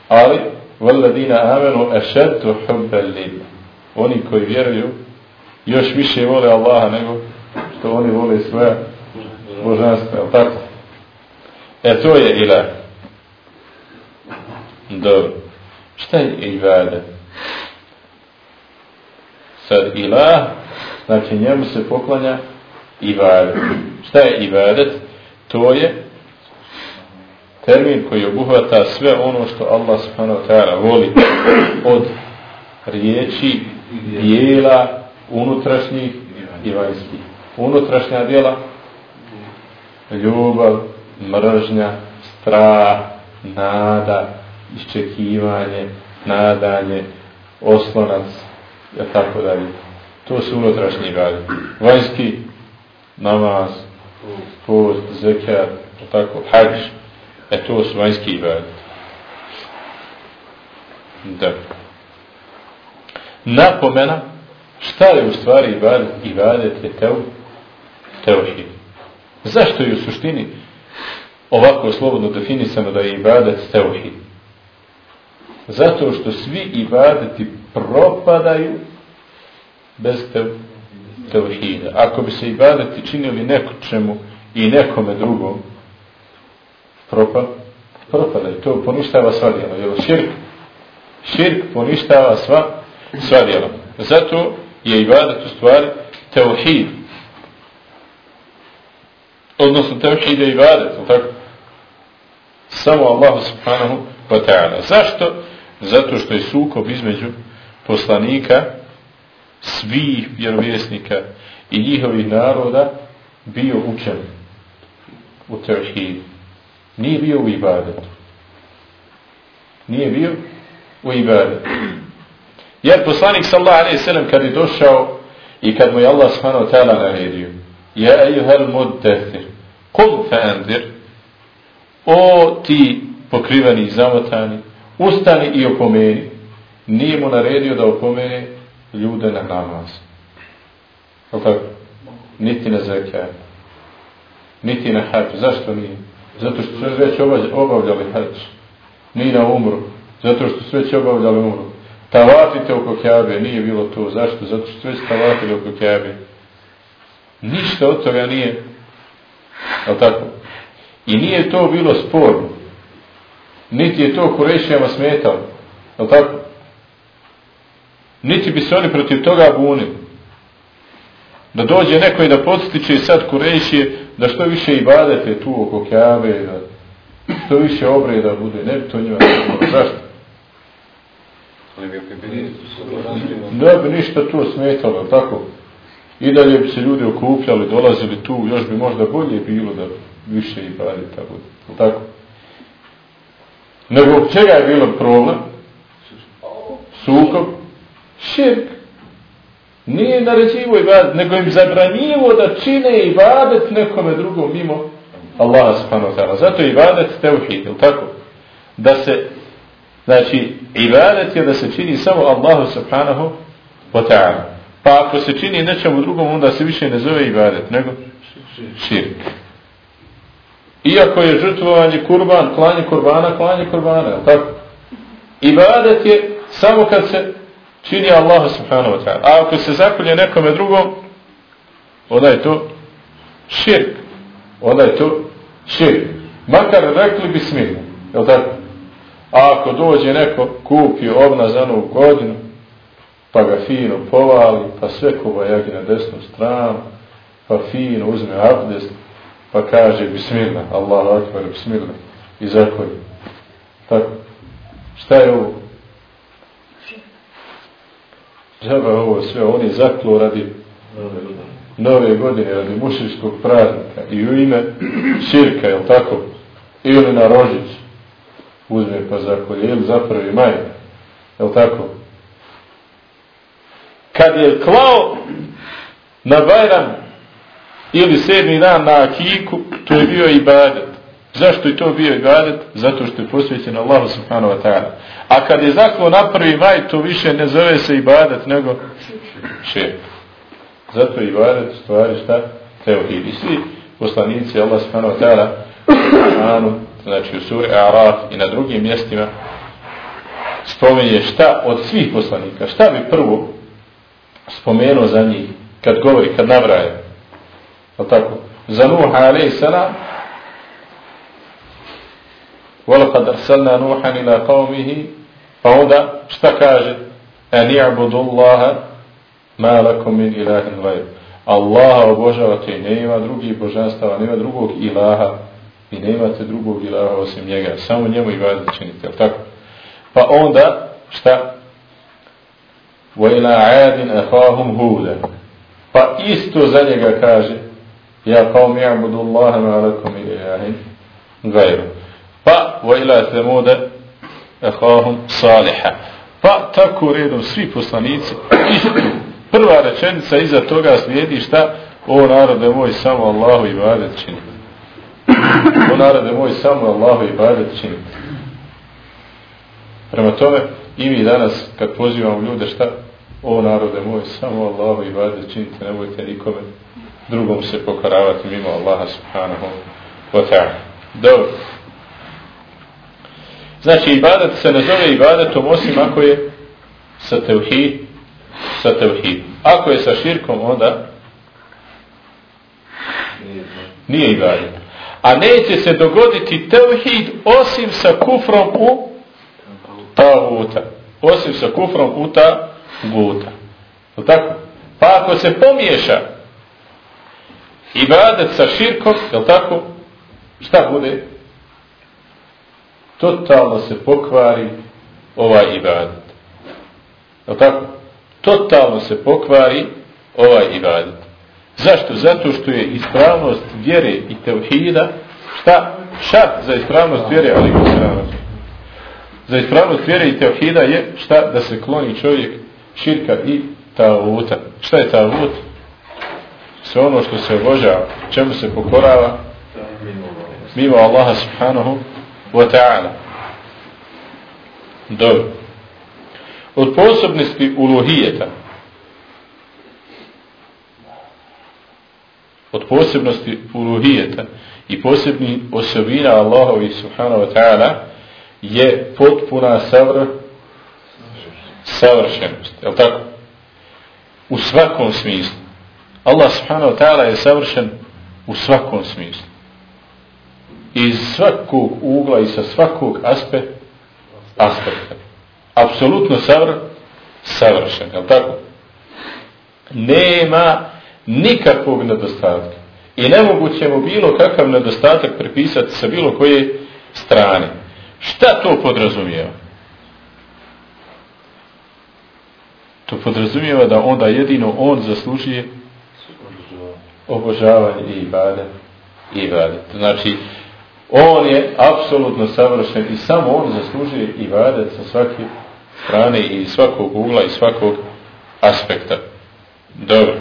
Ali, vladina amenu ešetu hubbe lima. Oni koji vjeruju, još više vole Allaha nego što oni vole svoja božanstva, je tako? E to je ilah. Dobro. Šta je ibadet? Sad ilah, znači njemu se poklanja ibadet. Šta je ibadet? To je termin koji obuhvata sve ono što Allah subhanahu wa ta'ala voli od riječi, dijela, unutrašnjih i vanjskih. Unutrašnja dijela, ljubav, mržnja, strah, nada, iščekivanje, nadanje, oslonac, ja tako dalje. To su unutrašnji radi. Vanjski, namaz, post, zekat, tako, hađ, e to su vanjski radi. Da. Napomena, šta je u stvari ibadet? Ibadet je teo, teohid. Zašto je u suštini ovako slobodno definisano da je ibadet teohid? Zato što svi ibadeti propadaju bez teohida. Ako bi se ibadeti činili neko čemu i nekome drugom, propad, propadaju. To poništava sva djela. Jer širk, širk poništava sva, sva djela. Zato je ibadet u stvari teuhid. Odnosno teuhid je ibadet. Tako? Samo Allahu subhanahu wa ta'ala. Zašto? Zato što je sukob između poslanika, svih vjerovjesnika i njihovih naroda bio učen u teohid. Nije bio u ibadetu. Nije bio u ibadetu. Jer poslanik sallallahu alaihi sallam kad je došao i kad mu je Allah subhanahu ta'ala naredio Ja ejuhel muddethir Kum fe O ti pokriveni i zamotani ustani i opomeni. Nije mu naredio da opomene ljude na namaz. Tako? Niti na zekaj. Niti na hač. Zašto nije? Zato što su već obavljali hač. Nije na umru. Zato što su već obavljali umru. Tavatite oko kjabe. Nije bilo to. Zašto? Zato što su već tavatili oko kjabe. Ništa od toga nije. Je tako? I nije to bilo sporno niti je to Kurešijama smetalo. Je tako? Niti bi se oni protiv toga bunili. Da dođe neko i da podstiče sad Kurešije da što više ibadete tu oko Kjave, da što više obreda bude. Ne bi to njima Zašto? Ne bi ništa tu smetalo, tako? I dalje bi se ljudi okupljali, dolazili tu, još bi možda bolje bilo da više i badeta tako, tako? Nego čega je bilo problem? Sukob? Širk. Nije naređivo i badet, nego im zabranjivo da čine i badet nekome drugom mimo Allaha subhanahu wa ta'ala. Zato i badet teuhid, je tako? Da se, znači, ibadet je da se čini samo Allahu subhanahu wa ta'ala. Pa ako se čini nečemu drugom, onda se više ne zove ibadet, nego širk. Iako je žrtvovanje kurban, klanje kurbana, klanje kurbana, je tako? Ibadet je samo kad se čini Allahu subhanahu wa ta'ala. A ako se zakolje nekome drugom, onda je to širk. Onda je to širk. Makar rekli bismillah, je li tako? A ako dođe neko, kupi obna za novu godinu, pa ga fino povali, pa sve kuvajagi na desnu stranu, pa fino uzme abdest, pa kaže bismillah, Allahu akbar, bismillah, i zakolje. Tako. Šta je ovo? Džaba ovo sve, on je zaklo radi nove godine, radi mušičkog praznika i u ime širka, je tako? Ili na rožicu uzme pa zakolje, ili za prvi maj, je tako? Kad je klao na Bajram ili sedmi dan na Akiku, to je bio ibadet. Zašto je to bio ibadet? Zato što je posvećen Allahu subhanahu wa ta'ala. A kad je zaklo na prvi maj, to više ne zove se ibadet, nego širk. Zato je ibadet stvari šta? Teohid. I svi poslanici Allah subhanahu wa ta'ala znači u suri Araf i na drugim mjestima spomenje šta od svih poslanika, šta bi prvo spomenuo za njih kad govori, kad nabraje. Je tako? Za Nuh alaih salam وَلَقَدْ أَرْسَلْنَا نُوحًا إِلَى قَوْمِهِ Pa onda šta kaže? أَنِ يَعْبُدُ اللَّهَ مَا لَكُمْ مِنْ إِلَهٍ غَيْرُ Allaha obožavate i nema drugih božanstava, nema drugog ilaha i nemate drugog ilaha osim njega. Samo njemu i vas činite, tako? Pa onda, šta? وَإِلَا عَادٍ أَخَاهُمْ هُودًا Pa isto za njega kaže Ja قَوْمِ يَعْبُدُ اللَّهَ مَا لَكُمْ مِنْ إِلَهٍ غَيْرُ Pa وَإِلَا ثَمُودَ أَخَاهُمْ صَالِحًا Pa tako redom svi poslanici isto prva rečenica iza toga slijedi šta o narode moj samo Allahu i badet čini o narode moj samo Allahu i badet činite. prema tome i mi danas kad pozivamo ljude šta o narode moj samo Allahu i badet činite nemojte nikome drugom se pokaravati mimo Allaha subhanahu wa ta'ala dobro znači ibadat se ne zove ibadetom osim ako je sa tevhid sa tevhid. Ako je sa širkom, onda nije ibadet. A neće se dogoditi tevhid osim sa kufrom u tavuta. Osim sa kufrom u tavuta. tako? Pa ako se pomiješa ibadet sa širkom, je tako? Šta bude? Totalno se pokvari ovaj ibadet. Je tako? totalno se pokvari ovaj ibadet. Zašto? Zato što je ispravnost vjere i tevhida šta? Šart za ispravnost vjere, ali ispravnost. Za ispravnost vjere i tevhida je šta? Da se kloni čovjek širka i tavuta. Šta je tavut? Sve ono što se obožava, čemu se pokorava? Mimo Allaha subhanahu wa ta'ala. Dobro od posebnosti uluhijeta od posebnosti uluhijeta i posebni osobina Allahovi subhanahu wa ta'ala je potpuna savr savršenost je tako? u svakom smislu Allah subhanahu wa ta'ala je savršen u svakom smislu iz svakog ugla i sa svakog aspe, aspekta apsolutno savr, savršen, je tako? Nema nikakvog nedostatka. I nemoguće mu bilo kakav nedostatak prepisati sa bilo koje strane. Šta to podrazumijeva? To podrazumijeva da onda jedino on zaslužuje obožavanje i ibadet. I ibadet. Znači, on je apsolutno savršen i samo on zaslužuje ibadet sa svake strane i svakog ugla i svakog aspekta. Dobro.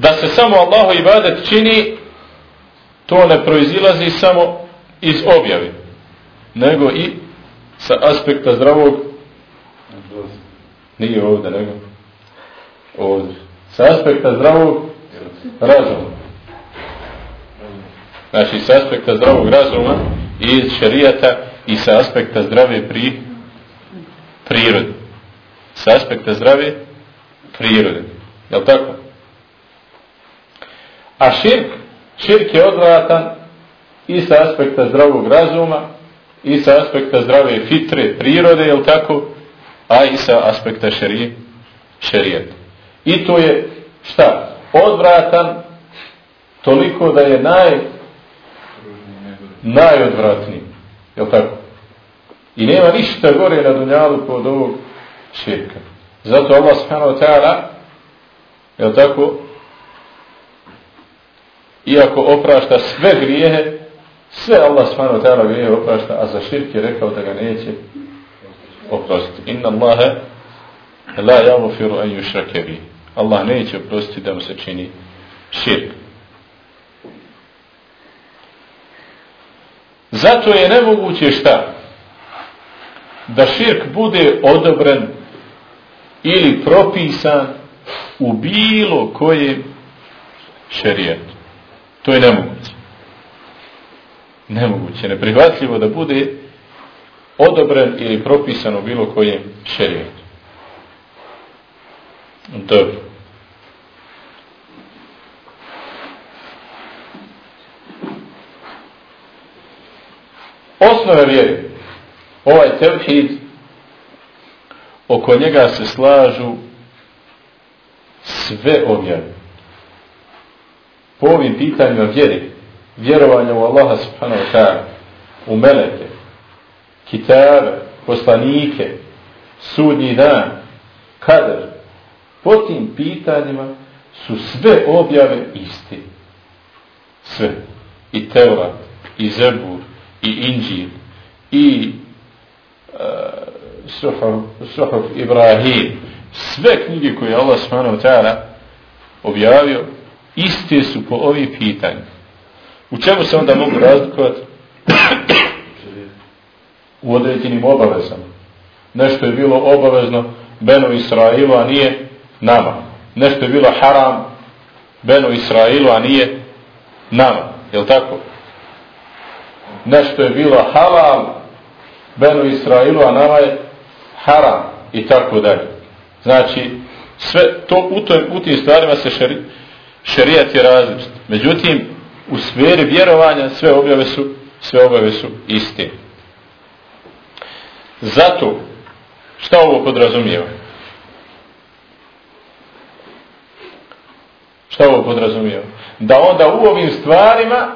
Da se samo Allahu ibadet čini, to ne proizilazi samo iz objave, nego i sa aspekta zdravog nije ovdje, nego ovdje. Sa aspekta zdravog razuma. Znači, sa aspekta zdravog razuma i iz šarijata i sa aspekta zdrave pri prirode. Sa aspekta zdrave prirode. Je tako? A širk, širk je odvratan i sa aspekta zdravog razuma i sa aspekta zdrave fitre prirode, je tako? A i sa aspekta šerije, šerijeta. I to je šta? Odvratan toliko da je naj najodvratniji. Je tako? I nema ništa gore na dunjalu pod ovog širka. Zato Allah subhanahu wa ta'ala je tako iako oprašta sve grijehe sve Allah subhanahu wa ta'ala grijehe oprašta a za širk je rekao da ga neće oprostiti. Inna Allahe la yaghfiru an yushraka bi. Allah neće oprostiti da mu se čini širk. Zato je nemoguće šta? Da širk bude odobren ili propisan u bilo kojem šerijetu. To je nemoguće. Nemoguće, neprihvatljivo da bude odobren ili propisan u bilo kojem šerijetu. Dobro. osnove vjere ovaj tevhid oko njega se slažu sve objave po ovim pitanjima vjeri, vjerovanja u Allaha subhanahu wa ta'ala u meleke kitabe, poslanike sudnji dan kader po tim pitanjima su sve objave isti sve. I Teurat i Zebur i Inđil i uh, Suhuf, Suhuf Ibrahim. Sve knjige koje Allah subhanahu wa ta'ala objavio iste su po ovi pitanji u čemu se onda mogu razlikovati? U određenim obavezama. Nešto je bilo obavezno Beno Israilu a nije nama. Nešto je bilo haram Beno Israilu a nije nama. Je tako? Nešto je bilo halal Benu Israilu, a nama je haram i tako dalje. Znači, sve to u, toj, u tim stvarima se šeri, šerijat je različit. Međutim, u sferi vjerovanja sve objave su, sve objave su iste. Zato, šta ovo podrazumijeva? Šta ovo podrazumijeva? Da onda u ovim stvarima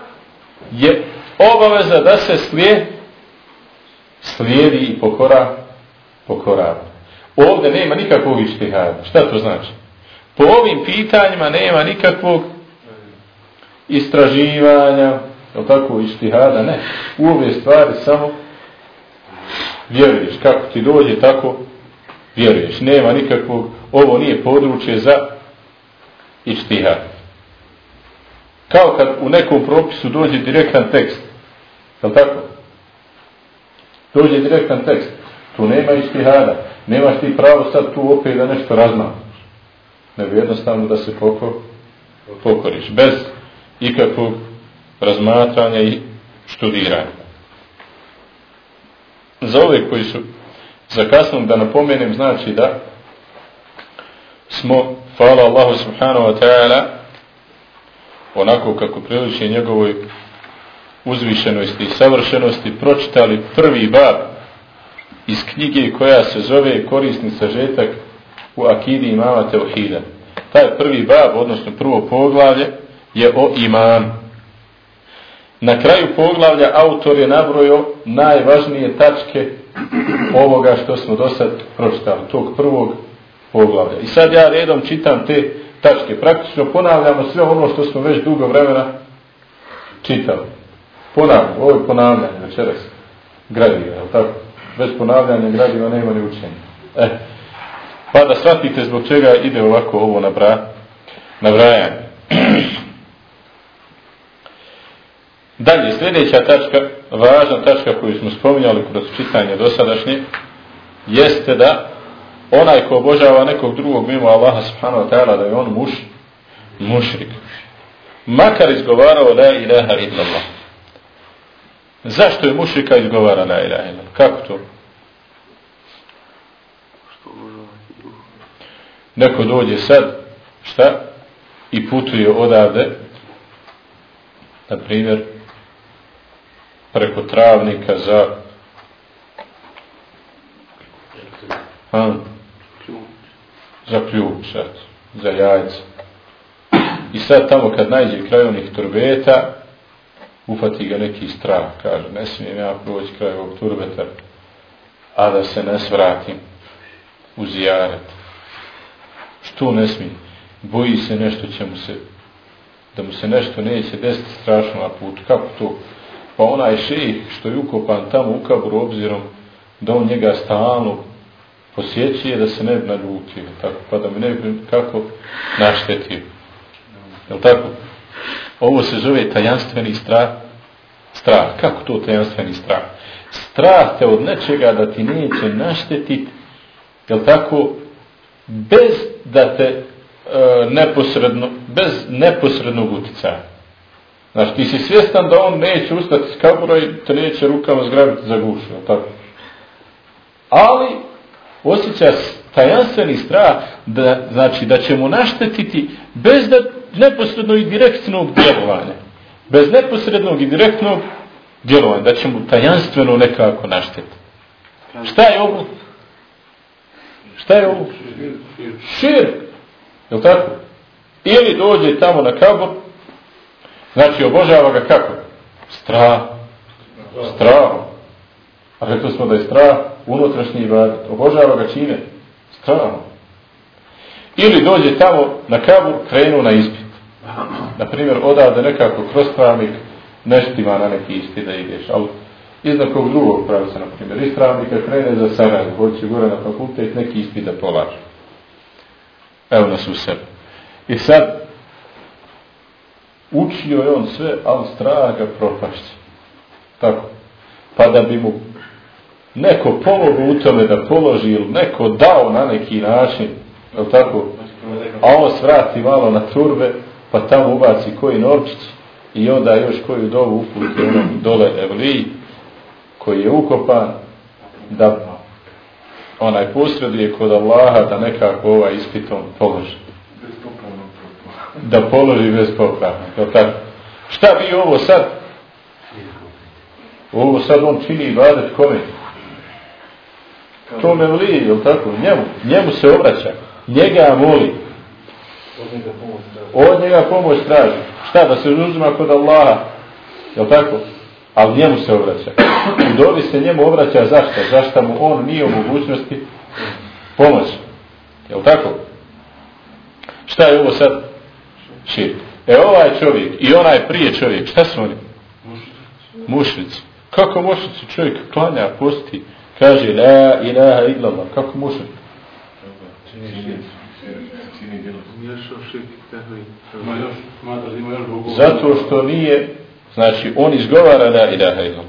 je obaveza da se slijed, slijedi i pokora, pokora. Ovdje nema nikakvog ištihada. Šta to znači? Po ovim pitanjima nema nikakvog istraživanja, je tako, ištihada, ne. U ove stvari samo vjeruješ. Kako ti dođe, tako vjeruješ. Nema nikakvog, ovo nije područje za ištihad. Kao kad u nekom propisu dođe direktan tekst. Je tako? Dođe direktan tekst. Tu nema ištihada. Nemaš ti pravo sad tu opet da nešto razmah. Nego jednostavno da se poko, pokoriš. Bez ikakvog razmatranja i študiranja. Za ove koji su zakasnom da napomenem znači da smo, hvala Allahu subhanahu wa ta'ala, onako kako priliči njegovoj uzvišenosti i savršenosti pročitali prvi bab iz knjige koja se zove korisni sažetak u akidi imama Teuhida. Taj prvi bab, odnosno prvo poglavlje, je o imanu. Na kraju poglavlja autor je nabrojao najvažnije tačke ovoga što smo do sad pročitali, tog prvog poglavlja. I sad ja redom čitam te tačke. Praktično ponavljamo sve ono što smo već dugo vremena čitali. Ponavljamo, ovo je ponavljanje večeras gradiva, je tako? Bez ponavljanja gradiva nema ni učenja. E, pa da shvatite zbog čega ide ovako ovo na, nabrajanje. na. Dalje, sljedeća tačka, važna tačka koju smo spominjali kroz čitanje dosadašnje, jeste da onaj ko obožava nekog drugog mimo Allaha subhanahu wa ta'ala da je on muš, mušrik. Makar izgovarao la ilaha illallah. Zašto je mušrika izgovara la ilaha illallah? Kako to? Neko dođe sad, šta? I putuje odavde, na primjer, preko travnika za ha, za ključ, za jajce. I sad tamo kad najde kraj onih turbeta, ufati ga neki strah, kaže, ne smijem ja proći kraj ovog turbeta, a da se ne svratim u zijaret to ne smije? Boji se nešto će mu se, da mu se nešto neće desiti strašno na put. Kako to? Pa onaj šejih što je ukopan tamo u kaburu obzirom da on njega stalno posjećuje da se ne bi naljutio, tako, pa da mi ne bi kako naštetio. Jel tako? Ovo se zove tajanstveni strah. Strah. Kako to tajanstveni strah? Strah te od nečega da ti neće naštetiti, jel tako? Bez da te e, neposredno, bez neposrednog utjecaja. Znači, ti si svjestan da on neće ustati s kabura i te neće rukama zgrabiti za gušu, tako? Ali, osjeća tajanstveni strah da, znači, da će mu naštetiti bez da neposredno i direktnog djelovanja. Bez neposrednog i direktnog djelovanja. Da će mu tajanstveno nekako naštetiti. Šta je ovo? Šta je ovo? Šir. Je tako? Ili dođe tamo na kabor, Znači, obožava ga kako? Strah. Strah. A rekli smo da je strah unutrašnji ibadet. Obožava ga čine? Strah. Ili dođe tamo na kabur, krenu na ispit. Naprimjer, odavde nekako kroz pravnik neštima na neki isti da ideš. Ali iz nekog drugog pravca, na primjer, iz pravnika krene za Sarajevo, hoće gore na fakultet, neki ispit da polaže. Evo nas u sebi. I sad, učio je on sve, ali straha ga propašće. Tako. Pa da bi mu neko pomogu u tome da položi ili neko dao na neki način, je tako? A on svrati malo na turbe, pa tamo ubaci koji norčić i onda još koju dovu uputi onom dole evliji koji je ukopan da onaj posreduje kod Allaha da nekako ovaj ispitom položi da položi bez popravnika. Šta bi ovo sad? Ovo sad on čini ibadet kome? To me vli, je tako? Njemu. Njemu se obraća. Njega moli. Od njega pomoć traži. Šta? Da se uzima kod Allaha. Je tako? Ali njemu se obraća. U dobi se njemu obraća zašto? Zašto mu on nije u mogućnosti pomoć. Je tako? Šta je ovo sad? širk. E ovaj čovjek i onaj prije čovjek, šta su oni? Mušnici. Kako mušnici čovjek klanja, posti, kaže la ilaha illallah, kako mušnik? Zato što nije, znači on izgovara la ilaha illallah.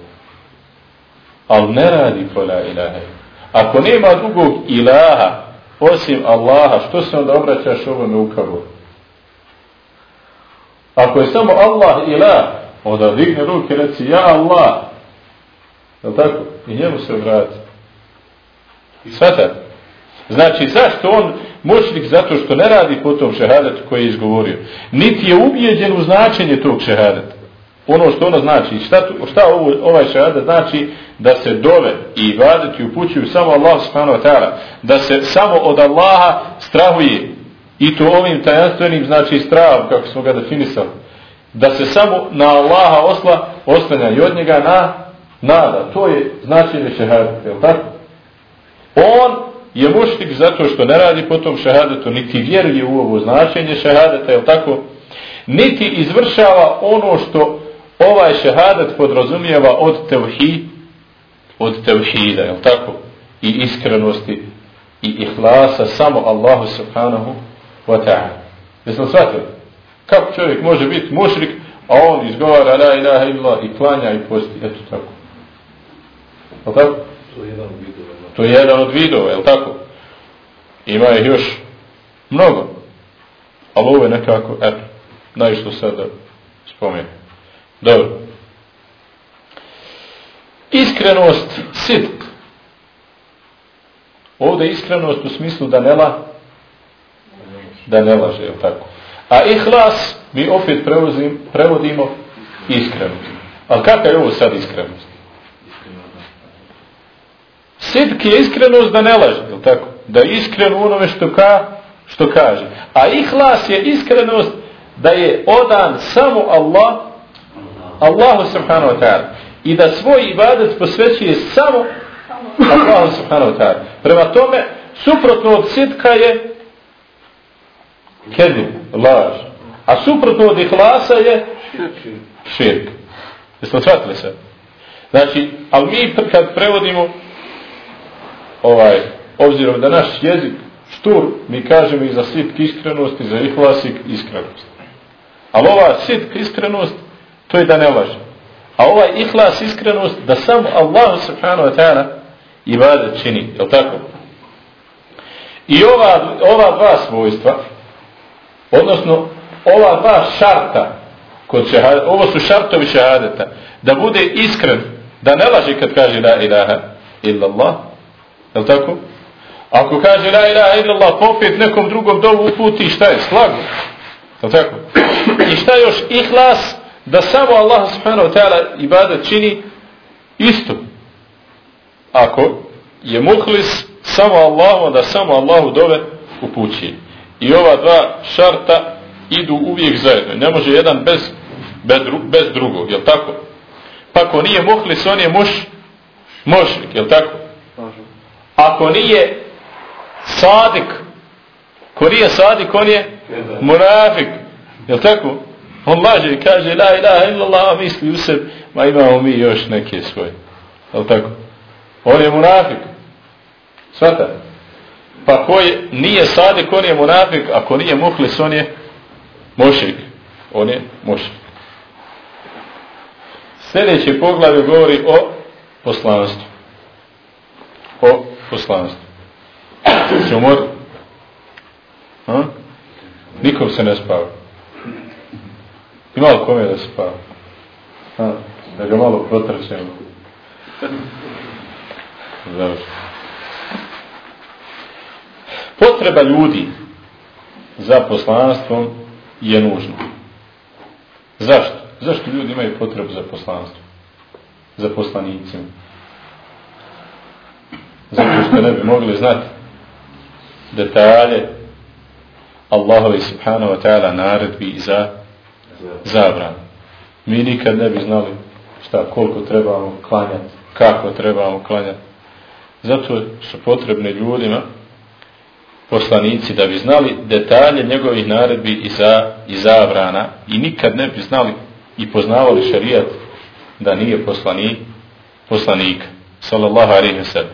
Ali ne radi po la ilaha illallah. Ako nema drugog ilaha, osim Allaha, što se onda obraćaš ovome ukavu? Ako je samo Allah ilah, onda digne ruke i reci ja Allah. Je tako? I njemu se vrati. Svata. Znači, zašto on moćnik? Zato što ne radi po tom šehadetu koji je izgovorio. Niti je ubijeđen u značenje tog šehadeta. Ono što ono znači, šta, tu, šta ovo, ovaj šehada znači da se dove i ibadeti upućuju samo Allah subhanahu wa ta'ala. Da se samo od Allaha strahuje I to ovim tajanstvenim znači strahom kako smo ga definisali. Da se samo na Allaha osla, oslanja i od njega na nada. To je značenje šehadete, je tako? On je muštik zato što ne radi po tom šehadetu, niti vjeruje u ovo značenje šehadeta, je tako? Niti izvršava ono što ovaj šehadet podrazumijeva od tevhi, od tevhida, je tako? I iskrenosti i ihlasa samo Allahu subhanahu wa ta'ala. Jesi li shvatili? Kako čovjek može biti mušrik, a on izgovara la ilaha illa i klanja i posti, eto tako. Je tako? To je jedan od vidova. To je jedan od vidova, je tako? Ima ih još mnogo. Ali ovo je nekako, eto, najšto sad da spomenu. Dobro. Iskrenost, sidk. Ovdje iskrenost u smislu da ne la, da ne laže, je tako? A ihlas mi opet prevozim, prevodimo iskrenost. Ali kakva je ovo sad iskrenost? Sidk je iskrenost da ne laže, je tako? Da je iskren u onome što, ka, što kaže. A ihlas je iskrenost da je odan samo Allah, Allahu subhanahu wa ta'ala. I da svoj ibadet posvećuje samo Allahu subhanahu wa ta'ala. Prema tome, suprotno od sidka je kedim, laž. A suprotno od ihlasa je širk. Jeste li shvatili se? Znači, ali mi kad prevodimo ovaj, obzirom da naš jezik štur, mi kažemo i za sitk iskrenost i za ihlasik iskrenost. Ali ova sitk iskrenost, to je da ne laže. A ovaj ihlas iskrenost, da samo Allah subhanahu wa ta'ala ibadet čini, je tako? I ova, ova dva svojstva, odnosno ova dva šarta, kod šehadeta, ovo su šartovi šehadeta, da bude iskren, da ne laže kad kaže la ilaha illa Allah, je tako? Ako kaže la ilaha illa Allah, popet pa nekom drugom dovu uputi, šta je? Slago. Je tako? I šta još? Ihlas, da samo Allah subhanahu wa ta'ala ibadet čini isto ako je muhlis samo Allahu, da samo Allahu dove upući. I ova dva šarta idu uvijek zajedno. Ne može jedan bez, bez, bez drugog, jel tako? Pa ako nije muhlis, on je muš, mošrik, jel tako? Ako nije sadik, ko nije sadik, on je munafik, jel tako? On laže i kaže, la ilaha illallah, misli u sebi, ma imamo mi još neke svoje, Je tako? On je munafik. Svata. Pa ko je, nije sadik, on je munafik, ako nije muhlis, on je mošik. On je mošik. Sljedeće poglavlje govori o poslanstvu. O poslanstvu. Čumor? Ha? Nikom se ne spava. Imao kome da spava? Ha? Da ga malo protrčemo. Završi. Potreba ljudi za poslanstvom je nužna. Zašto? Zašto ljudi imaju potrebu za poslanstvom? Za poslanicima? Zato što ne bi mogli znati detalje Allahovi subhanahu wa ta'ala naredbi za zabran. Mi nikad ne bi znali šta, koliko trebamo klanjati, kako trebamo klanjati, Zato su potrebni ljudima poslanici da bi znali detalje njegovih naredbi i, za, i zabrana i nikad ne bi znali i poznavali šarijat da nije poslani, poslanik sallallahu alaihi wa sallam.